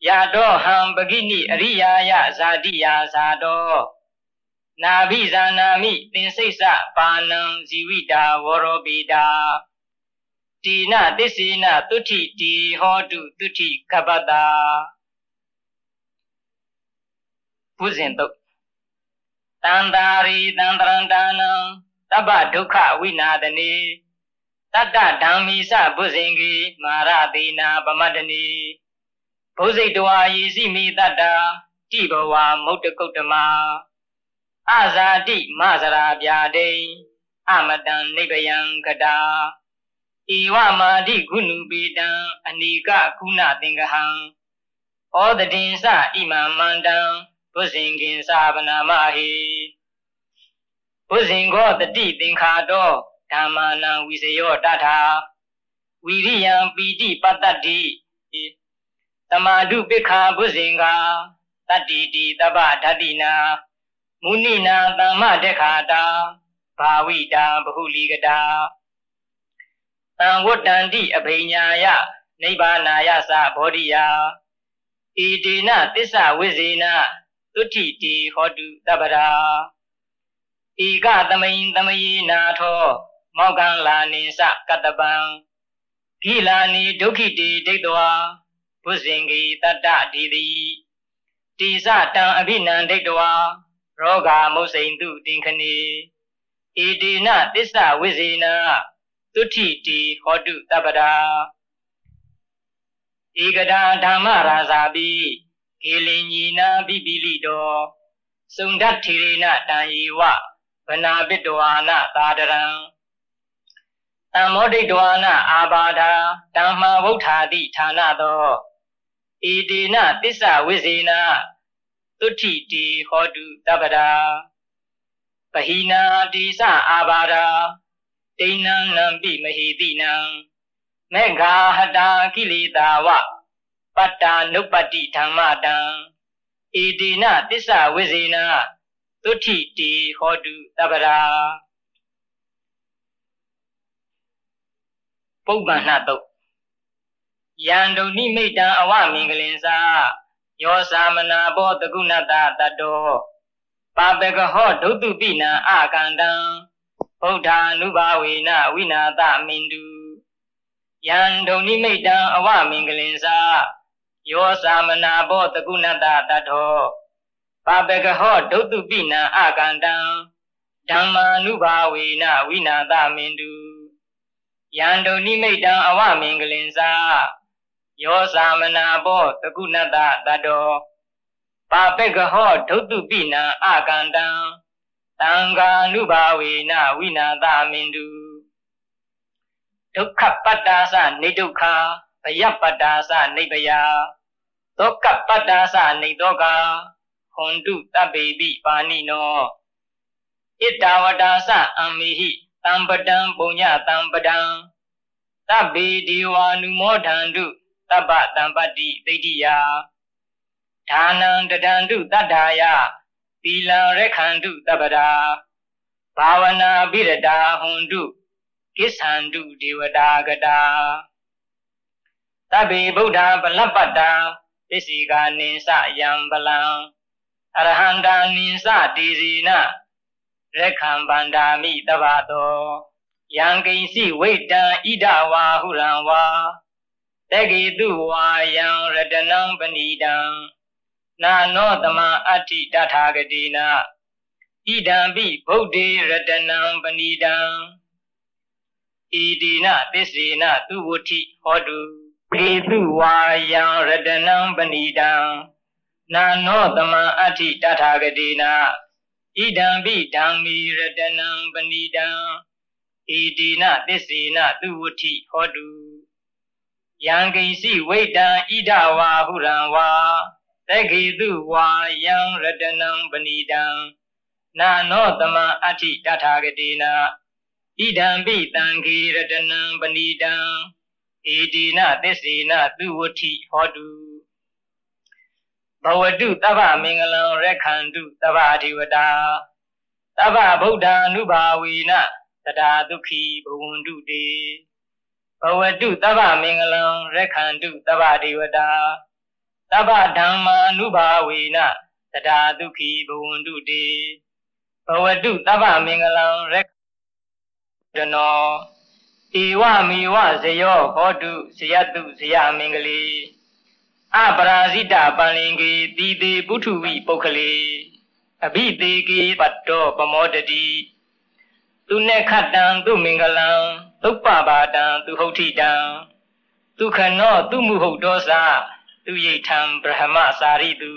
ယတောဟံပဂိနိအရိယာယဇာတိယာဇာတောနာဘိဇာနာမိသင်္စိတ်စပါဏံဇီဝိတာဝရောပိတာတိနသစ္စေနသုတိတိဟောတုသုတိကပ္ပတာဘုဇင်တုတ်တန္တာရိတန္တရန္တာနံတပ္ပဒုက္ခဝိနာတနေတတ္တဓမ္မိစဘုဇင်ကေမာရတိနာပမတ္တနေ ဘုဇိတဝါယေစီမိတတ္တာတိဘဝမုတ်တကုတ်တမအဇာတိမဇရာပြာဒိအမတံနိဗ္ဗယံကတာဧဝမာတိကုဏုပေတံအနိကကုဏသင်္ကဟံဩတတိစဣမံမန္တံဘုဇင်ကင်္စာဗနာမဟိဘုဇင်ကောတတိသင်္ခါတောဓမ္မာနံဝိစယောတထာဝိရိယံပီတိပတ္တတိ တမာဓုပိခာဘုဇင်ကာတတ္တိတိတပ္ပဓတ္တိနာမုဏိနာသမ္မတေခာတာဘာဝိတာဘဟုလီကတာတံဝတ္တန္တိအဘိညာယနိဗ္ဗာနာယသဘောဓိယာဣတိနသစ္စာဝိဇေနသုတိတိဟောတုတပ္ပရာဧကသမိန်သမယေနာထော မောကံလာနိစကတပံဂိလာနိဒုက္ခိတေဒိဋ္ဌဝါ ဘုဇင်္ဂီတတ္တဒီတိတိစတံအဘိနံဒိဋ္ဌဝါရောဂာမုစိန်တုတင်ခဏီဣတိနသစ္စာဝိဇေနသုတိတိဟောတုတပ္ပရာဧကဒါဓမ္မရာဇာပိကေလင်ညီနာပိပိလိတောစုံဒတ်ထေရဏတံယေဝဗနာပိတဝါနသာဒရံတမ္မောဒိတဝါနအာဘာဒာဓမ္မဝုဋ္ဌာတိဌာနသော ဣတိနသစ္စာဝိဇေနသုတိတိဟောတုတပ္ပရာပဟိနာတိစအာဘာဒာတိဏံနံပိမဟိတိနံမေဃာဟတာကိလေသာဝပတ္တာနုပတ္တိဓမ္မတံဣတိနသစ္စာဝိဇေနသုထိတိဟောတုတပ္ပရာပုပ္ပန္နတုတ် ယံဒုန်နိမိတံအဝမင်္ဂလင်္စာယောသမနာဘောတကုဏတတတောပါပကဟောဒုတုပိနံအာကန္တံဗုဒ္ဓ ानु ဘာဝေနဝိနာသမင်တုယံဒုန်နိမိတံအဝမင်္ဂလင်္စာယောသမနာဘောတကုဏတတတောပါပကဟောဒုတုပိနံအာကန္တံဓမ္မာနုဘာဝေနဝိနာသမင်တုယံဒုန်နိမိတံအဝမင်္ဂလင်္စာ ယောသမနာဘောတကုဏတတတောပါပကဟောဒုတုပိနံအာကန္တံတံဃာနုဘာဝေနဝိနာသမင်တုဒုက္ခပတ္တာသနေဒုက္ခဘယပတ္တာသနေဘယဒုက္ခပတ္တာသနေဒုက္ခဟွန်တုတဗ္ဗေတိပါဏိနောဣတဝတာသအံမိဟိတံပတံပုညတံပတံတဗ္ဗေဒီဝာနုမောဒန္တု တပ္ပတံပတ္တိသိတိယဒါနံတဒန္တုတတ္ထာယသီလံရခန္တုတပ္ပရာဘာဝနာပိရတာဟွန်တုကိစ္ဆန္တုဒေဝတာကတာတဗ္ဗေဗုဒ္ဓဗလပ္ပတ္တပစ္စီကာနိသယံပလံအရဟန္တာနိသတိစီနရခံဗန္ဒာမိတဗ္ဗတောယံကိစီဝိတံဣဒဝါဟုရံဝါ တကေတုဝါယံရတနံပဏိတံနာနောတမအဋ္ဌိတထာဂတိနာဣဒံပိဗုဒ္ဓေရတနံပဏိတံဣတိနသစ္စေနသူဝတိဟောတုပေတုဝါယံရတနံပဏိတံနာနောတမအဋ္ဌိတထာဂတိနာဣဒံပိဓမ္မီရတနံပဏိတံဣတိနသစ္စေနသူဝတိဟောတု ယံကိစီဝိတံဣဒဝါဟုရံဝါသခေတုဝါယံရတနံပဏိတံနာနောတမအဋ္ဌိတထာဂတိနာဣဒံပိတံခေရတနံပဏိတံဧတိနသစ္စေနသူဝတိဟောတုဘဝတုတဗ္ဗမင်္ဂလံရခန္တုတဗ္ဗအဓိဝတာတဗ္ဗဗုဒ္ဓ ानु ဘာဝေနတတာဒုက္ခိဘဝန္တုတေ ဘဝတုတဗ္ဗမင်္ဂလံရခန္တုတဗ္ဗအဓိဝတာတဗ္ဗဓမ္မာနုဘာဝေနတတာဒုက္ခိဘဝန္တုတေဘဝတုတဗ္ဗမင်္ဂလံရတနောဧဝမေဝဇယောဟောတုဇယတုဇယမင်္ဂလေအပရာဇိတပန္လင်ကေတိတေပုထုဝိပုခ္ခလေအဘိတေကေပတ္တောပမောတတိသူနေခတံသူမင်္ဂလံ သုပ္ပပါတံသူဟုတ်ထိတံဒုက္ခနောသူမှုဟုတ်တောသာသူယိထံဗြဟ္မစာရိတု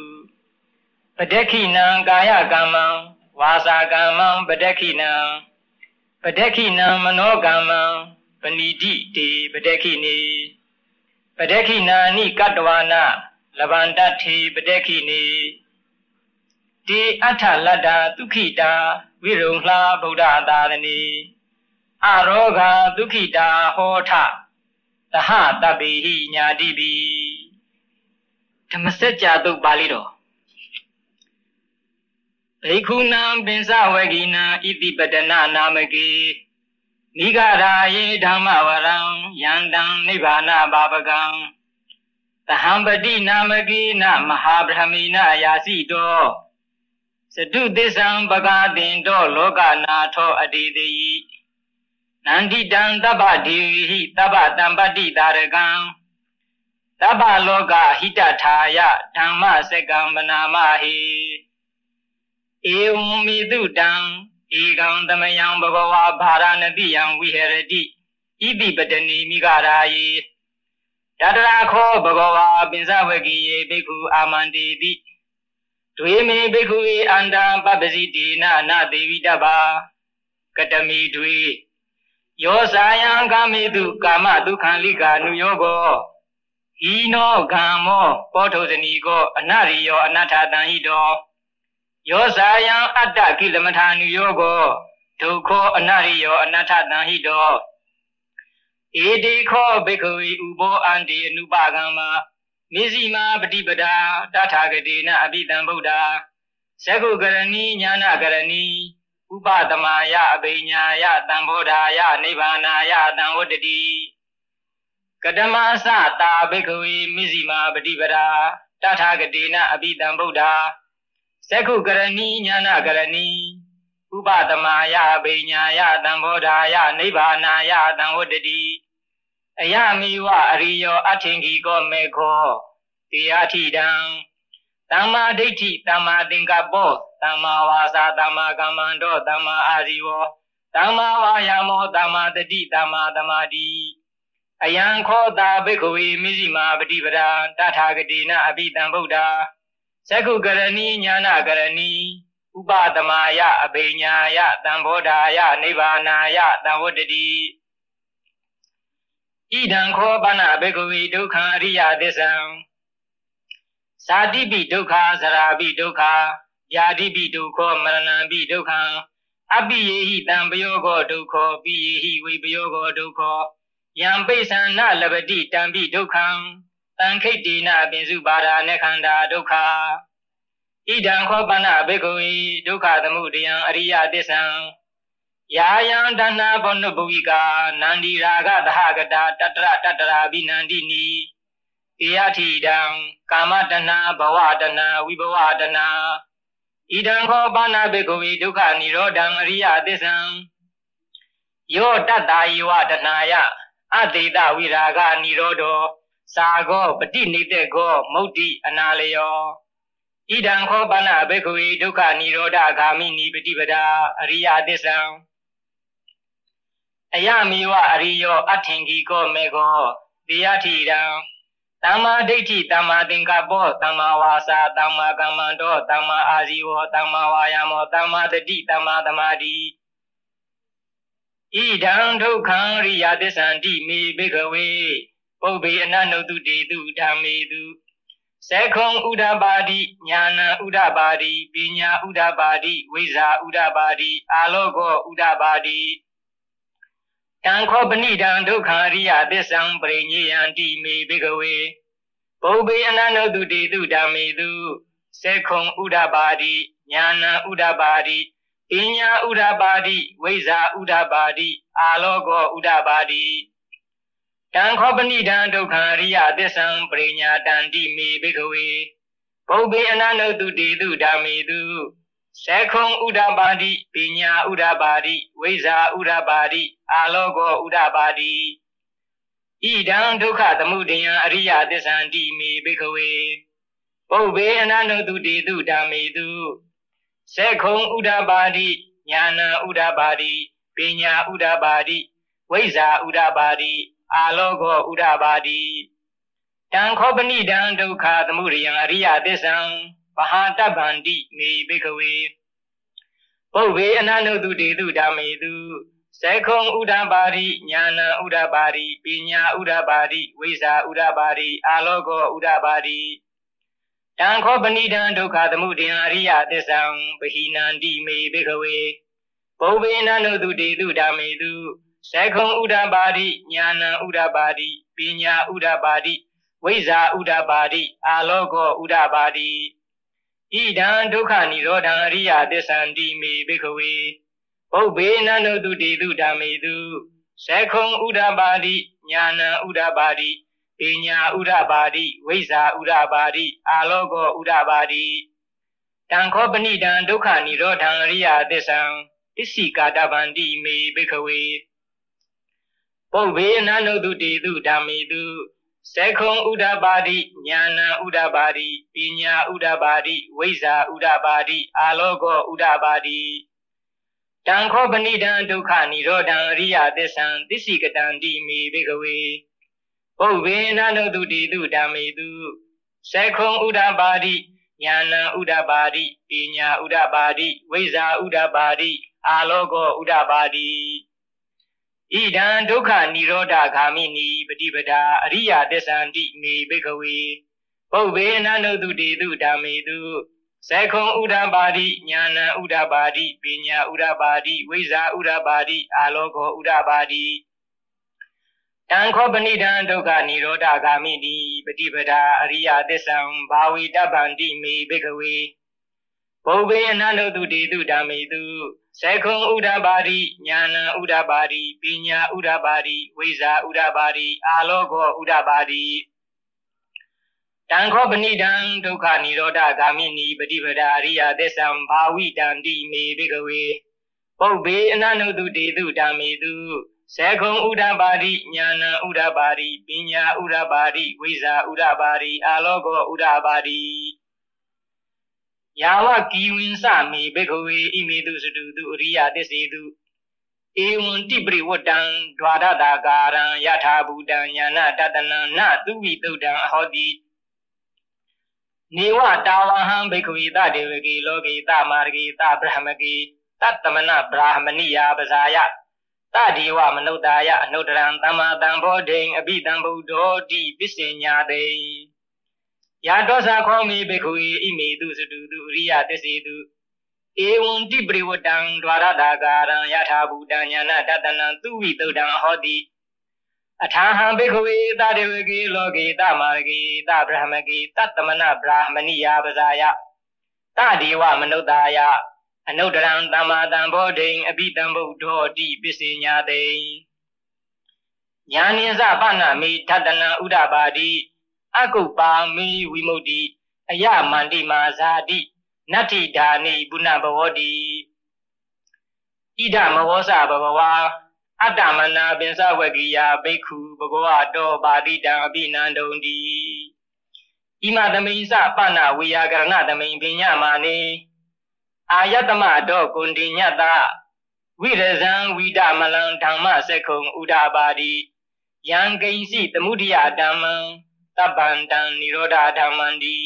ပဒက္ခိနံကာယကမ္မံဝါစာကမ္မံပဒက္ခိနံပဒက္ခိနံမနောကမ္မံပဏိတိတေပဒက္ခိနေပဒက္ခိနာနိကတ္တဝနာလဗန္တထေပဒက္ခိနေတေအထလတ္တာဒုက္ခိတာဝိရုံလှဗုဒ္ဓသာရဏီ အရောဂာဒုက္ခိတာဟောထတဟတပိဟိညာတိပိဓမ္မစကြာတုတ်ပါဠိတော်ဘိက္ခုနံပင်စဝဂိနံဣတိပတနာနာမကေနိဂရာယေဓမ္မဝရံယန္တံနိဗ္ဗာနဘာပကံသဟံပတိနာမကေနမဟာဗြဟမိနယာစီတောစတုသစ္ဆံပကာတင်တောလောကနာထောအတိတိ နန္တိတံတပ္ပဒေဝိဟိတပ္ပတံပတ္တိတာရကံတပ္ပလောကဟိတထာယဓမ္မစကံပနာမဟိဧဝံမိတုတံဧကံသမယံဘဂဝါဗာရဏတိယံဝိဟရတိဣတိပတနိမိဂရာယေတတရာခောဘဂဝါပိစဝကိယေဘိက္ခုအာမန္တိတိဒွေမေဘိက္ခုဧအန္တံပပစီတိနာနာဒေဝိတဗာကတမိဒွေ ယောဇာယံကာမေတုကာမဒုက္ခံလိကာနုယောကောဤနောကံမောပောထုဇနီကောအနရိယောအနတ္ထတံဟိတောယောဇာယံအတ္တကိလမထာနုယောကောဒုက္ခောအနရိယောအနတ္ထတံဟိတောဧတိခောဘိက္ခဝေဥဘောအန္တိအနုပကံမမေဇိမာပฏิပဒာတထာဂတိနအပိတံဗုဒ္ဓသက္ကုကရဏီညာနာကရဏီ ဥပတမယအဘိညာယတံဘောဓာယနိဗ္ဗာနာယတံဝတ္တိကတမသတာဘိက္ခဝေမေဇိမာပฏิပဒာတထာဂတိနအပိတံဗုဒ္ဓသက္ခုကရဏီညာနာကရဏီဥပတမယအဘိညာယတံဘောဓာယနိဗ္ဗာနာယတံဝတ္တိအယမိဝအရိယောအထင်ကြီးကောမေခောတရားထိတံသမ္မာဒိဋ္ဌိသမ္မာသင်္ကပ္ပော သမ္မာဝါစာသမ္မာကမ္မန္တောသမ္မာအာဇီဝောသမ္မာဝါယာမောသမ္မာတတိသမ္မာသမာဓိအယံခောတာဘိက္ခဝေမိဇိမာပฏิပဒာတထာဂတိနအပိတံဗုဒ္ဓသက္ခုကရဏီညာနာကရဏီဥပတမယအဘိညာယတံဘောဓာယနိဗ္ဗာနာယတံဝတ္တိဣဒံခောပနဘေကဝေဒုက္ခအရိယသစ္ဆံဇာတိပိဒုက္ခဇရာပိဒုက္ခ ယာတိပိဒုက္ခမရဏံပိဒုက္ခံအပိယေဟိတံပယောဂောဒုက္ခောပိယေဟိဝိပယောဂောဒုက္ခောယံပိသန္နလပတိတံပိဒုက္ခံတံခိတ်တေနအပင်စုပါဒာနေခန္ဓာဒုက္ခဣဒံခောပနဘေကဝေဒုက္ခသမုဒယံအရိယသစ္ဆံယာယံတဏဘောနုဘဝိကာနန္ဒီရာဂသဟကတာတတရတတရာဘိနန္တိနီဧယထိတံကာမတဏဘဝတဏဝိဘဝတဏ ဣဒံခောပါဏဘေကဝေဒုက္ခនិရောဓံအရိယသစ္ဆံယောတတ္တာယေဝတဏယအတေတဝိရာဂនិရောဓောသာဂောပฏิနိတေကောမုတ်တိအနာလယောဣဒံခောပါဏဘေကဝေဒုက္ခនិရောဓဂာမိနိပฏิပဒာအရိယသစ္ဆံအယမေဝအရိယောအထင်ကြီးကောမေကောတရားထီတံ သမ္မာဒိဋ္ဌိသမ္မာသင်္ကပ္ပောသမ္မာဝါစာသမ္မာကမ္မန္တောသမ္မာအာဇီဝသမ္မာဝါယာမောသမ္မာတတိသမ္မာသမာဓိဣဒံဒုက္ခံရိယသစ္ဆန္တိမေဘိကဝေပုဗ္ဗေအနနုတုတေတုဓမ္မေတုစေခုံဥဒ္ဓပါတိညာဏဥဒ္ဓပါတိပညာဥဒ္ဓပါတိဝိဇ္ဇာဥဒ္ဓပါတိအာလောကောဥဒ္ဓပါတိ တံခောပဏိတံဒုက္ခရိယသစ္ဆံပရိညေယံတိမေဘိကဝေပုဗ္ဗေအနန္တတုတေတုဓမ္မေတုစေခုံဥဒ္ဓပါတိညာဏဥဒ္ဓပါတိပညာဥဒ္ဓပါတိဝိဇ္ဇာဥဒ္ဓပါတိအာလောကောဥဒ္ဓပါတိတံခောပဏိတံဒုက္ခရိယသစ္ဆံပရိညာတံတိမေဘိကဝေပုဗ္ဗေအနန္တတုတေတုဓမ္မေတု စေခုံဥဒ္ဓပါတိပညာဥဒ္ဓပါတိဝိဇ္ဇာဥဒ္ဓပါတိအာလောကောဥဒ္ဓပါတိဣဒံဒုက္ခသမုဒယံအရိယသစ္ဆန္တိမေဘိခဝေပုဗ္ဗေအနန္တုတေတုဓမ္မေတုစေခုံဥဒ္ဓပါတိညာဏဥဒ္ဓပါတိပညာဥဒ္ဓပါတိဝိဇ္ဇာဥဒ္ဓပါတိအာလောကောဥဒ္ဓပါတိတံခောပဏိတံဒုက္ခသမုဒယံအရိယသစ္ဆံ ပဟာတဗ္ဗန္တိမေဘိကဝေပုဗ္ဗေအနန္တုတေတုဓမ္မေတုစေခုံဥဒ္ဓပါရိညာဏဥဒ္ဓပါရိပညာဥဒ္ဓပါရိဝိဇာဥဒ္ဓပါရိအာလောကောဥဒ္ဓပါရိတံခောပဏိတံဒုက္ခသမုဒယံအရိယသစ္ဆံပဟိနန္တိမေဘိကဝေပုဗ္ဗေနန္တုတေတုဓမ္မေတုစေခုံဥဒ္ဓပါရိညာဏဥဒ္ဓပါရိပညာဥဒ္ဓပါရိဝိဇာဥဒ္ဓပါရိအာလောကောဥဒ္ဓပါရိ ဣဒံဒုက္ခនិရောဓံအရိယသစ္ဆန္တိမေဘိခဝေပုဗ္ဗေနန္တုတုတေတုဓမ္မေတုစေခုံဥဒ္ဓပါတိညာဏဥဒ္ဓပါတိပညာဥဒ္ဓပါတိဝိဇ္ဇာဥဒ္ဓပါတိအာလောကောဥဒ္ဓပါတိတံခောပဏိတံဒုက္ခនិရောဓံအရိယသစ္ဆံပစ္စည်းကာတဗန္တိမေဘိခဝေပုဗ္ဗေနန္တုတုတေတုဓမ္မေတု စေခုံဥဒ္ဓပါတိညာဏဥဒ္ဓပါတိပညာဥဒ္ဓပါတိဝိဇ္ဇာဥဒ္ဓပါတိအာလောကောဥဒ္ဓပါတိတံခောပဏိတံဒုက္ခនិရောဓံအရိယသစ္ဆံသစ္စိကတံတိမေဘိကဝေပုဗ္ဗေနနုတုတိတုဓမ္မေတုစေခုံဥဒ္ဓပါတိညာဏဥဒ္ဓပါတိပညာဥဒ္ဓပါတိဝိဇ္ဇာဥဒ္ဓပါတိအာလောကောဥဒ္ဓပါတိ ဣဒံဒုက္ခនិရောဓဂာမိနိပฏิပဒာအရိယသစ္ဆန္တိမေဘိကဝေပုဗ္ဗေနန္တုတေတုဓမ္မေတု စေခွန်ဥဒ္ဓပါတိညာဏဥဒ္ဓပါတိပညာဥဒ္ဓပါတိဝိဇာဥဒ္ဓပါတိအာလောကောဥဒ္ဓပါတိတံခောပဏိဒံဒုက္ခនិရောဓဂာမိတိပฏิပဒာအရိယသစ္ဆံဘာဝိတပ္ပန္တိမေဘိကဝေ ဘုဗ္ဗေအနန္တုတေတုဓမ္မေတုစေခွန်ဥဒ္ဓပါတိညာဏဥဒ္ဓပါတိပညာဥဒ္ဓပါတိဝိဇာဥဒ္ဓပါတိအာလောကောဥဒ္ဓပါတိတံခောပဏိဒံဒုက္ခនិရောဓဂာမိနိပฏิပဒာအရိယသစ္ဆံဘာဝိတံတိမေဘိကဝေပုဗ္ဗေအနန္တုတေတုဓမ္မေတုစေခုံဥဒ္ဓပါတိညာဏဥဒ္ဓပါတိပညာဥဒ္ဓပါတိဝိဇာဥဒ္ဓပါတိအာလောကောဥဒ္ဓပါတိ ယာဝကီဝင်းစမေဘိကဝေဣမေတုစတုတုအရိယသစ္စေတုဧဝံတိပရိဝတ္တံဒွါရတာကာရံယထာဘူတံညာဏတတနံနသူဝိတုဒံအဟောတိနေဝတာဝဟံဘိက္ခဝေတဒေဝကေလောကေတမာရကေတဗြဟ္မကေတတမနဗြဟ္မဏိယပဇာယတဒီဝမနုဿာယအနုတရံသမ္မာတံဘောဓိံအဘိတံဗုဒ္ဓောတိပစ္စေညာတေ ယာတောသခောမိဘိက္ခဝေဣမေတုစတုတုအရိယတစ္စေတုဧဝံတိပရိဝတ္တံဒွါရတာကာရံယထာဘူတံညာဏတတနံသူဝိတုဒံဟောတိအထာဟံဘိခဝေတတေဝကေလောကေတမာရကေတဗြဟ္မကေတတမနဗြဟ္မဏိယပဇာယတဒီဝမနုဿာယအနုတရံသမ္မာတံဘောဓိံအပိတံဗုဒ္ဓောတိပစ္စေညာတိညာနိသပဏမိထတနံဥဒ္ဒပါတိ အကုပ္ပါမိဝိမု ക്തി အယမန္တိမာဇာတိနတ္ထိဓာနိပုဏ္ဏဘဝတိဣဒမဝောစဘဘဝအတ္တမနာပင်စဝကိယဘိက္ခုဘဂဝတောပါတိတံအပိနန္ဒုံတိဣမသမိစပဏဝေယကရဏသမိပညာမာနေအာယတမတောကုန္တိညတဝိရဇံဝိဒမလံဓမ္မစက္ခုံဥဒပါတိယံကိဉ္စီသမုဒိယဓမ္မံ တပ္ပန္တံនិရောဓဓမ္မန္တိ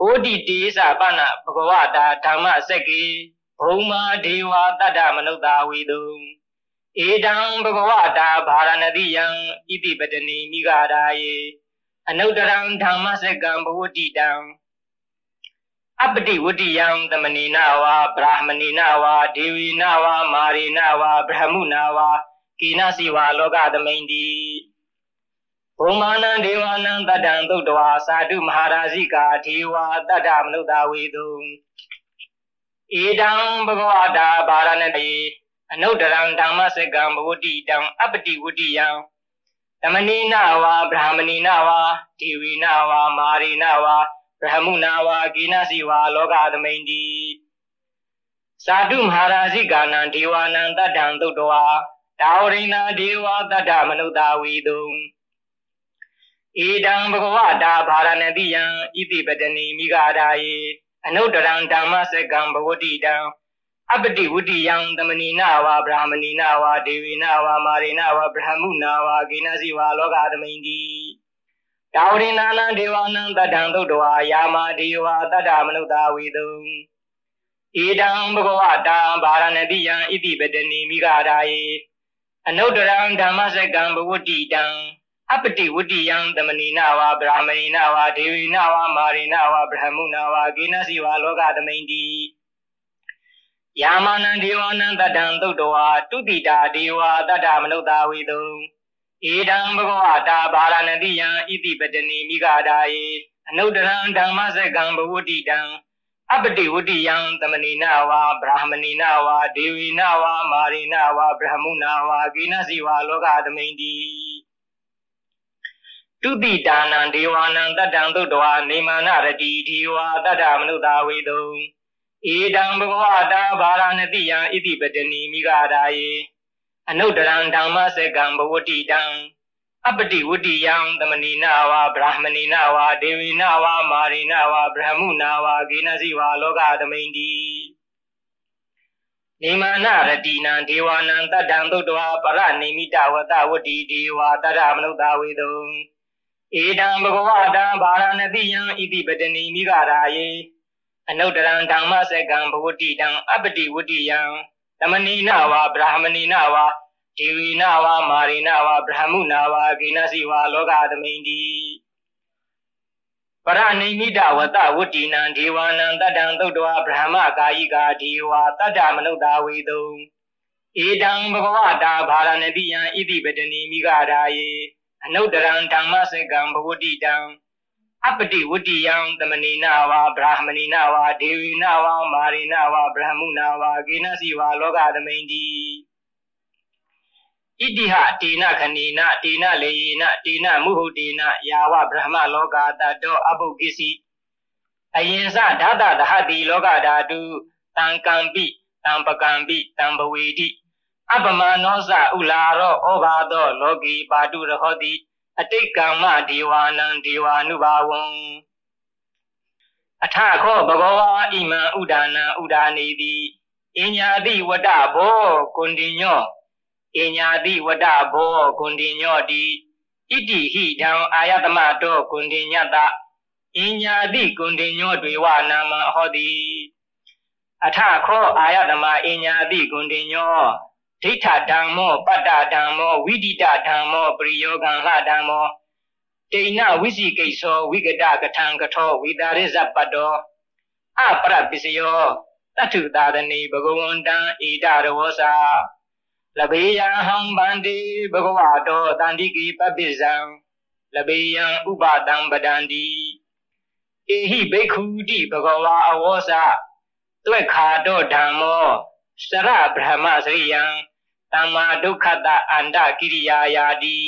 ဩဒီတေသပဏဘဂဝတာဓမ္မစက္ကေဘုံမာဒေဝတတ္တမနုဿာဝေတုဧတံဘဂဝတာဗာရဏတိယံဣတိပတနိမိဂာရာယေအနုတ္တရံဓမ္မစကံဘဝတိတံအပတိဝတ္တိယံသမဏိနဝါဗြဟ္မဏိနဝါဒေဝီနဝါမာရိနဝါဗြဟ္မုနဝါကိနစီဝါလောကသမိန်တိ ဘုံမာနံဒေဝနံတတ္တံသုတ်တဝါသာဓုမဟာရာဇိကာဒေဝတတ္တမနုဿာဝေတုဧတံဘဂဝတာဗာရဏတိအနုတ္တရံဓမ္မစကံဘဝတိတံအပတိဝတိယံသမဏိနဝါဗြဟ္မဏိနဝါဒေဝီနဝါမာရိနဝါဗြဟ္မုနာဝါကိနစီဝါလောကသမိန်တိသာဓုမဟာရာဇိကာနံဒေဝနံတတ္တံသုတ္တဝါတာဝရိနာဒေဝတတ္တမနုဿာဝီတု ဧတံဘဂဝတာဗာရဏတိယံဣတိပတနိမိဂာရာယေအနုတရံဓမ္မစကံဘဝတိတံအပတိဝတ္တိယံသမဏိနာဝါဗြဟ္မဏိနာဝါဒေဝိနာဝါမာရိနာဝါဗြဟ္မုနာဝါဂိနစီဝါလောကသမိန်တိတာဝရိနာနံဒေဝနံတတံသုတ်တဝါယာမဒေဝတတ္တမနုဿာဝေတုဧတံဘဂဝတာဗာရဏတိယံဣတိပတနိမိဂာရာယေအနုတရံဓမ္မစကံဘဝတိတံ အပတိဝတ္တိယံသမဏိနာဝါဗြဟ္မဏိနာဝါဒေဝိနာဝါမာရိနာဝါဗြဟ္မုနာဝါကိနစီဝါလောကသမိန်တိယာမနံဒေဝနံတတံသုတ်တဝါတုတိတာဒေဝတတ္တမနုဿာဝေတုဧတံဘဂဝတာဗာရဏတိယံဣတိပတနိမိဂာဒာယေအနုတရံဓမ္မစကံဘဝတိတံအပတိဝတ္တိယံသမဏိနာဝါဗြဟ္မဏိနာဝါဒေဝိနာဝါမာရိနာဝါဗြဟ္မုနာဝါကိနစီဝါလောကသမိန်တိ တုတိတာနံဒေဝနံတတ္တံသုတ္တဝါနေမာနရတိဒေဝတတ္တမနုဿာဝေတုဧတံဘဂဝတာဗာရာဏတိယံဣတိပတနိမိဂာရာယေအနုတ္တရံဓမ္မစကံဘဝတိတံအပတိဝတ္တိယံသမဏိနာဝါဗြဟ္မဏိနာဝါဒေဝိနာဝါမာရိနာဝါဗြဟ္မုနာဝါဂေနစီဝါလောကသမိန်တိနေမာနရတိနံဒေဝနံတတ္တံသုတ္တဝါပရနေမိတဝတဝတ္တိဒေဝတတ္တမနုဿာဝေတု ဧတံဘဂဝတံဗာရာဏတိယံဣတိပတနိမိဂရာယေအနုတ္တရံဓမ္မစကံဘဝတိတံအပတိဝတိယံသမဏိနဝါဗြဟ္မဏိနဝါဒေဝိနဝါမာရိနဝါဗြဟ္မုနဝါကိနစီဝါလောကသမိန်တိဘပရဏိမိတဝတဝတ္တိနံဒေဝနံတတ္တံသုတ်တောဗြဟ္မကာယိကာဒေဝတတ္တမနုဿာဝေတုံဧတံဘဂဝတာဘာရဏတိယံဣတိပတနိမိဂရာယေ အနုတ္တရံဓမ္မစကံဘဝတိတံအပတိဝတ္တိယံသမဏိနာဝါဗြဟ္မဏိနာဝါဒေဝိနာဝါမာရိနာဝါဗြဟ္မုနာဝါကေနစီဝါလောကသမိန်တိဣတိဟတေနခဏီနတေနလေယေနတေနမုဟုတေနယာဝဗြဟ္မလောကတတောအဘုကိစီအယင်စဓာတသဟတိလောကဓာတုတံကံပိတံပကံပိတံဘဝေတိ အပမနောစဥလာရောဩဘာသောလောကီပါတုရဟောတိအတိတ်ကမ္မဒေဝနံဒေဝ ानु ဘာဝံအထခောဘဂဝါဣမံဥဒါနံဥဒါနေတိအညာတိဝတ္တဘောကုန္တိညောအညာတိဝတ္တဘောကုန္တိညောတိဣတိဟိတံအာယတမတောကုန္တိညတအညာတိကုန္တိညောတွေဝနာမဟောတိအထခောအာယတမအညာတိကုန္တိညော ဒိဋ္ဌဓမ္မောပတ္တဓမ္မောဝိဒိတဓမ္မောပရိယောဂံဟဓမ္မောတိဏဝိစီကိသောဝိကတကထံကထောဝိတာရိဇပတ္တောအပရပစ္စယောတထုသာရဏီဘဂဝန္တံဣဒရဝောစာလဘေယံဟံဗန္တိဘဂဝါတောတန္တိကိပပိဇံလဘေယံဥပတံပဒန္တိဧဟိဘိက္ခုတိဘဂဝါအဝောစာတွက်ခါတောဓမ္မောစရဗြဟ္မစရိယံ သမ္မာဒုက္ခတအန္တကိရိယာယာတိ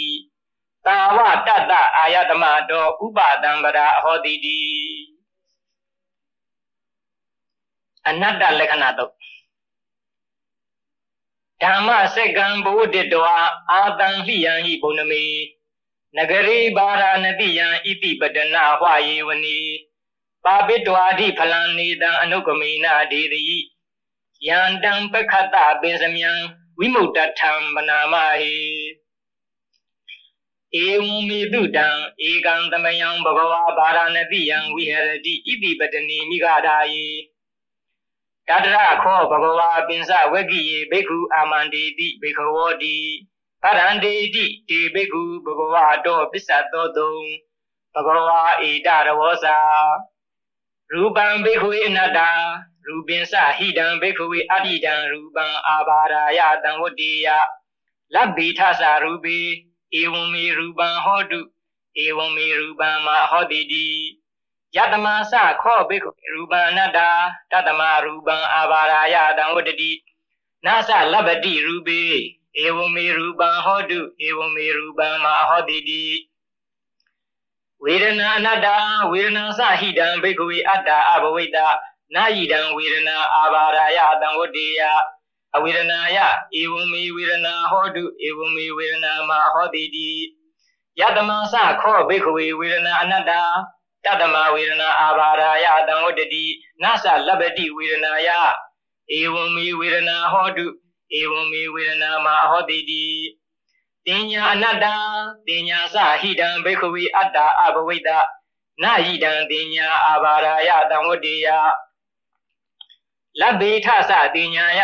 တာဝတတ္တအာယတမတောဥပတံပရာဟောတိတိအနတ္တလက္ခဏာတုတ်ဓမ္မစက္ကံဘုဒ္ဓတောအာတံဟိယံဟိဘုံနမေနဂရိဘာရာဏတိယံဣတိပတနာဟွာယေဝနီပါပိတဝါတိဖလံနေတံအနုကမေနဒေတိယန္တံပက္ခတပင်စမြံ ဝိမု क्त ထံဗနာမဟိဧဝံမေတုတံဧကံသမယံဘဂဝါဗာရာဏတိယံဝိဟရတိဣတိပတနိမိဂဒါယေတတရခောဘဂဝါပင်စဝဂ္ဂိယေဘိက္ခုအာမန္တေတိဘေခဝောတိပရန္တေတိတေဘိက္ခုဘဂဝါတောပစ္စတောတုံဘဂဝါဣဒရဝောစာရူပံဘိက္ခုအနတ္တာ ရူပင်စဟိတံဘိက္ခဝေအဋ္ဌိတံရူပံအာဘာရာယတံဝတ္တိယလဗ္ဗိထသရူပေဧဝံမေရူပံဟောတုဧဝံမေရူပံမဟောတိတိယတမသခောဘိက္ခရူပံအနတ္တာတတမရူပံအာဘာရာယတံဝတ္တိနာသလဗ္ဗတိရူပေဧဝံမေရူပံဟောတုဧဝံမေရူပံမဟောတိတိဝေဒနာအနတ္တဝေဒနာသဟိတံဘိက္ခဝေအတ္တအဘဝိတ္တ နာယိတံဝေဒနာအာဘာရာယတံဝတ္တေယအဝေဒနာယဧဝံမေဝေဒနာဟောတုဧဝံမေဝေဒနာမဟောတိတိယတမသခောဘိက္ခဝေဝေဒနာအနတ္တတတမဝေဒနာအာဘာရာယတံဝတ္တိနသလဗ္ဗတိဝေဒနာယဧဝံမေဝေဒနာဟောတုဧဝံမေဝေဒနာမဟောတိတိတင်ညာအနတ္တတင်ညာသဟိတံဘိက္ခဝေအတ္တအဘဝိတ္တနာယိတံတင်ညာအာဘာရာယတံဝတ္တေယ လဗ္ဗေထသတိညာယ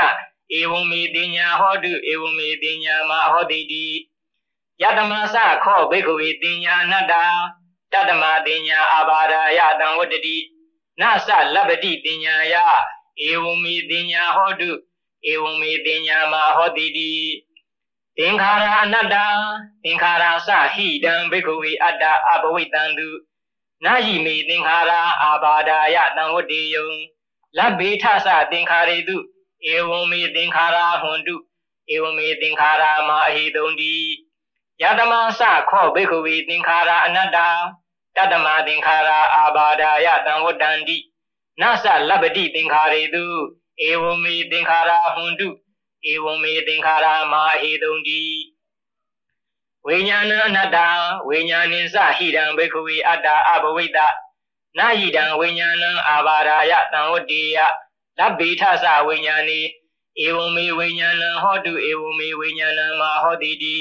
ဧဝံမေတိညာဟောတုဧဝံမေတိညာမဟောတိတိယတမသခောဘိက္ခဝေတိညာအနတ္တာတတမတိညာအာဘာရာယတံဝတ္တိနသလဗ္ဗတိတိညာယဧဝံမေတိညာဟောတုဧဝံမေတိညာမဟောတိတိသင်္ခါရအနတ္တသင်္ခါရသဟိတံဘိက္ခဝေအတ္တအဘဝိတံတုနာယိမေသင်္ခါရအာဘာဒာယတံဝတ္တိယံ လဗ္ဗေထသသင်္ခါရေတုဧဝံမေသင်္ခါရာဟွန်တုဧဝံမေသင်္ခါရာမအဟိတုံတိယတမသခောဘိက္ခဝေသင်္ခါရာအနတ္တာတတမသင်္ခါရာအာဘာဒာယတံဝတ္တန္တိနသလဗ္ဗတိသင်္ခါရေတုဧဝံမေသင်္ခါရာဟွန်တုဧဝံမေသင်္ခါရာမအဟိတုံတိဝိညာဏအနတ္တဝိညာဏိသဟိတံဘိက္ခဝေအတ္တအဘဝိတ္တ နာယိတံဝိညာဏံအာဘာရာယတံဝတ္တိယလဗ္ဗေထသဝိညာဏိဧဝံမေဝိညာဏံဟောတုဧဝံမေဝိညာဏံမဟောတိတိ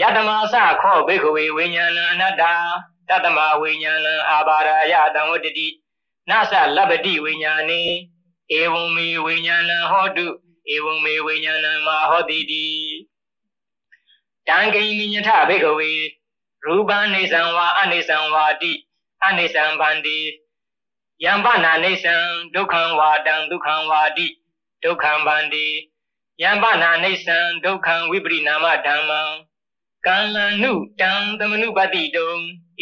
ယတမသခောဘိက္ခဝေဝိညာဏံအနတ္တတတမဝိညာဏံအာဘာရာယတံဝတ္တိနသလဗ္ဗတိဝိညာဏိဧဝံမေဝိညာဏံဟောတုဧဝံမေဝိညာဏံမဟောတိတိတံဂိမိညထဘိက္ခဝေရူပံနေသံဝါအနေသံဝါတိ အနိစ္စံဗန္တိယံပနာနိစ္စံဒုက္ခံဝါတံဒုက္ခံဝါတိဒုက္ခံဗန္တိယံပနာနိစ္စံဒုက္ခံဝိပရိနာမဓမ္မံကံလနုတံသမနုပတိတုံ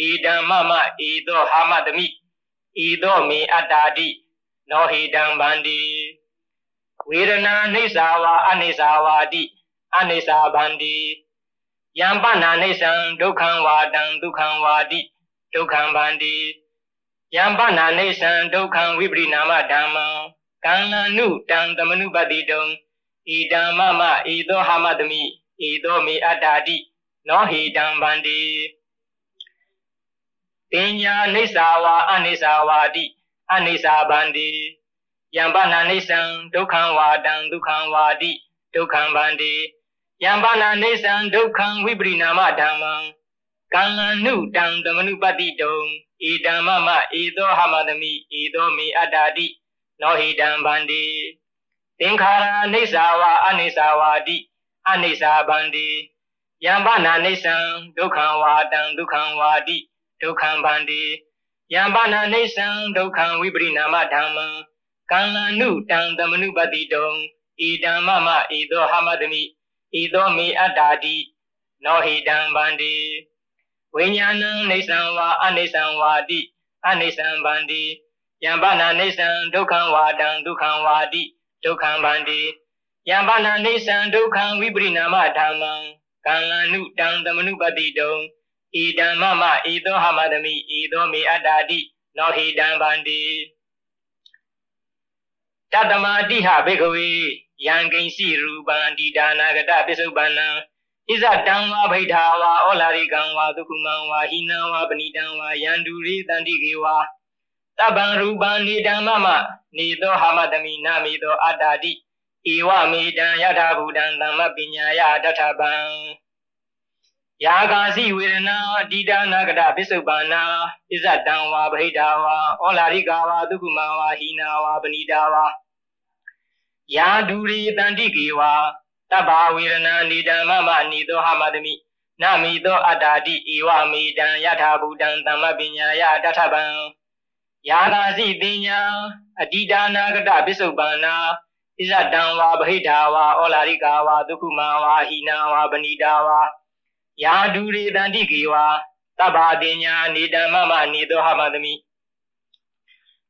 ဧဓမ္မမဧသောဟာမတမိဧသောမေအတ္တာတိနောဟိတံဗန္တိဝေဒနာနိစ္စဝါအနိစ္စဝါတိအနိစ္စဗန္တိယံပနာနိစ္စံဒုက္ခံဝါတံဒုက္ခံဝါတိ ဒုက္ခံဗန္တိယံပနာနိစ္စံဒုက္ခံဝိပရိနာမဓမ္မံကံလနုတံသမနုပတိတုံဣဒံမမဣသောဟာမတမိဣသောမေအတ္တာတိနောဟိတံဗန္တိပညာနိစ္စဝါအနိစ္စဝါတိအနိစ္စဗန္တိယံပနာနိစ္စံဒုက္ခံဝါတံဒုက္ခံဝါတိဒုက္ခံဗန္တိယံပနာနိစ္စံဒုက္ခံဝိပရိနာမဓမ္မံ ကံလနုတံသမနုပတိတုံဣဒံမမဣသောဟမတမိဣသောမေအတ္တာတိနောဟိတံဗန္တိသင်္ခါရအိဋ္ဌာဝါအနိစ္စဝါတိအနိစ္စဗန္တိယံပနာနိစ္စံဒုက္ခံဝါတံဒုက္ခံဝါတိဒုက္ခံဗန္တိယံပနာနိစ္စံဒုက္ခံဝိပရိနာမဓမ္မံကံလနုတံသမနုပတိတုံဣဒံမမဣသောဟမတမိဣသောမေအတ္တာတိနောဟိတံဗန္တိ ဝိညာဏံနေသံဝါအနိစ္စံဝါတိအနိစ္စံဗန္တိယံပနာနေသံဒုက္ခံဝါတံဒုက္ခံဝါတိဒုက္ခံဗန္တိယံပနာနေသံဒုက္ခံဝိပရိနာမဓမ္မံကံလနုတံသမနုပတိတုံဣဒံမမဣသောဟမတမိဣသောမေအတ္တာတိနောဟိတံဗန္တိတတမတိဟဘေကဝေယံကိဉ္စီရူပံဒီဒါနာဂတပိစုပန္နံ ဣဇတံဝါဗိဓာဝါဩလာရိကံဝါဒုက္ခမံဝါဟိနံဝါပဏိတံဝါယန္တုရိတန္တိကေဝါတပံရူပံနေတံမမနေသောဟာမတမိနာမိသောအတ္တာတိဧဝမေတံယထာဘူတံသမ္မပညာယတထဗံယာဂာစီဝေဒနာတိဒါနာကတပိစုပန္နာဣဇတံဝါဗိဓာဝါဩလာရိကဝါဒုက္ခမံဝါဟိနာဝါပဏိတာဝါယာဒူရိတန္တိကေဝါ တဗ္ဗဝေရဏနိတံမမနိသောဟမတမိနမိသောအတ္တာတိဧဝမေတံယထာဘူတံသမ္မပညာယတထဗံယာသာစီပညာအတိဒါနာကတပိစုပန္နာဣဇတံဝါဗဟိတာဝါဩလာရိကာဝါဒုက္ခမဝါဟိနာဝါပဏိတာဝါယာဒူရေတန္တိကေဝါတဗ္ဗပညာနိတံမမနိသောဟမတမိ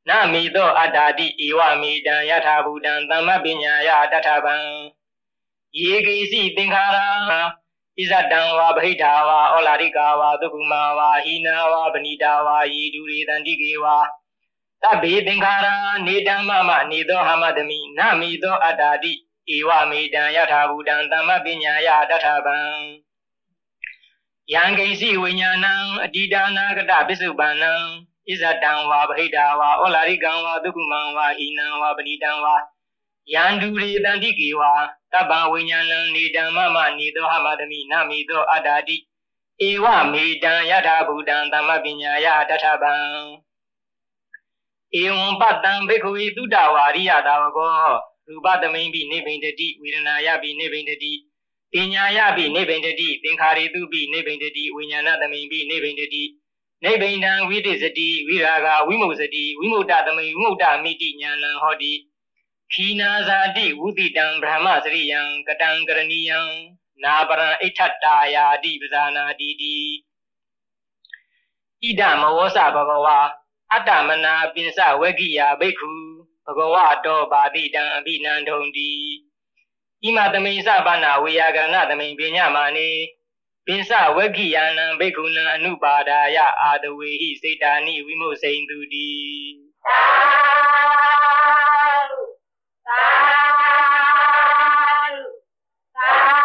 နမိသောအတ္တာတိဧဝမေတံယထာဘူတံသမ္မပညာယတထဗံ ယေကိစီသင်္ခါရဣဇတံဝါဗဟိတာဝါဩလာရိကာဝါသုကုမာဝါဟိနာဝါပဏိတာဝါယေဒူရေတန္တိကေဝါတဗ္ဗေသင်္ခါရနေတံမမနေသောဟမတမိနမိသောအတ္တာတိဧဝမေတံယထာဘူတံသမ္မပညာယတထဗံယံကိစီဝိညာဏံအတိဒါနာကတပစ္စုပန်နံဣဇတံဝါဗဟိတာဝါဩလာရိကံဝါသုကုမံဝါဟိနံဝါပဏိတံဝါ ယန္တုရေတန္တိကေဝါတဗ္ဗဝိညာဏံနေဓမ္မမနေသောဟမတမိနမိသောအတ္တာတိဧဝမေတံယထာဘူတံသမ္မပညာယတထဗံဧဝံပတံဘိက္ခဝေသုတဝါရိယတာဝကောရူပသမိန်ပိနိဗ္ဗိန္ဒတိဝေဒနာယပိနိဗ္ဗိန္ဒတိပညာယပိနိဗ္ဗိန္ဒတိသင်္ခါရေတုပိနိဗ္ဗိန္ဒတိဝိညာဏသမိန်ပိနိဗ္ဗိန္ဒတိနိဗ္ဗိန္ဒံဝိတိစတိဝိရာဂဝိမုစတိဝိမုတ္တသမိန်ဝိမုတ္တမိတိညာဏံဟောတိ ခီနာဇာတိဝုတိတံဗြဟ္မစရိယံကတံကရဏီယံနာပရံအိဋ္ဌတာယာတိပဇာနာတိတိဣဒမဝောစဘဂဝါအတ္တမနာပိစဝဂိယာဘိက္ခုဘဂဝတောပါတိတံအဘိနန္ဒုံတိဣမသမိစပါဏဝေယကရဏသမိပညာမာနေပိစဝဂိယာနံဘိက္ခုနံအနုပါဒာယအာတဝေဟိစေတာနိဝိမုစိန်တုတိ Sal. Sal.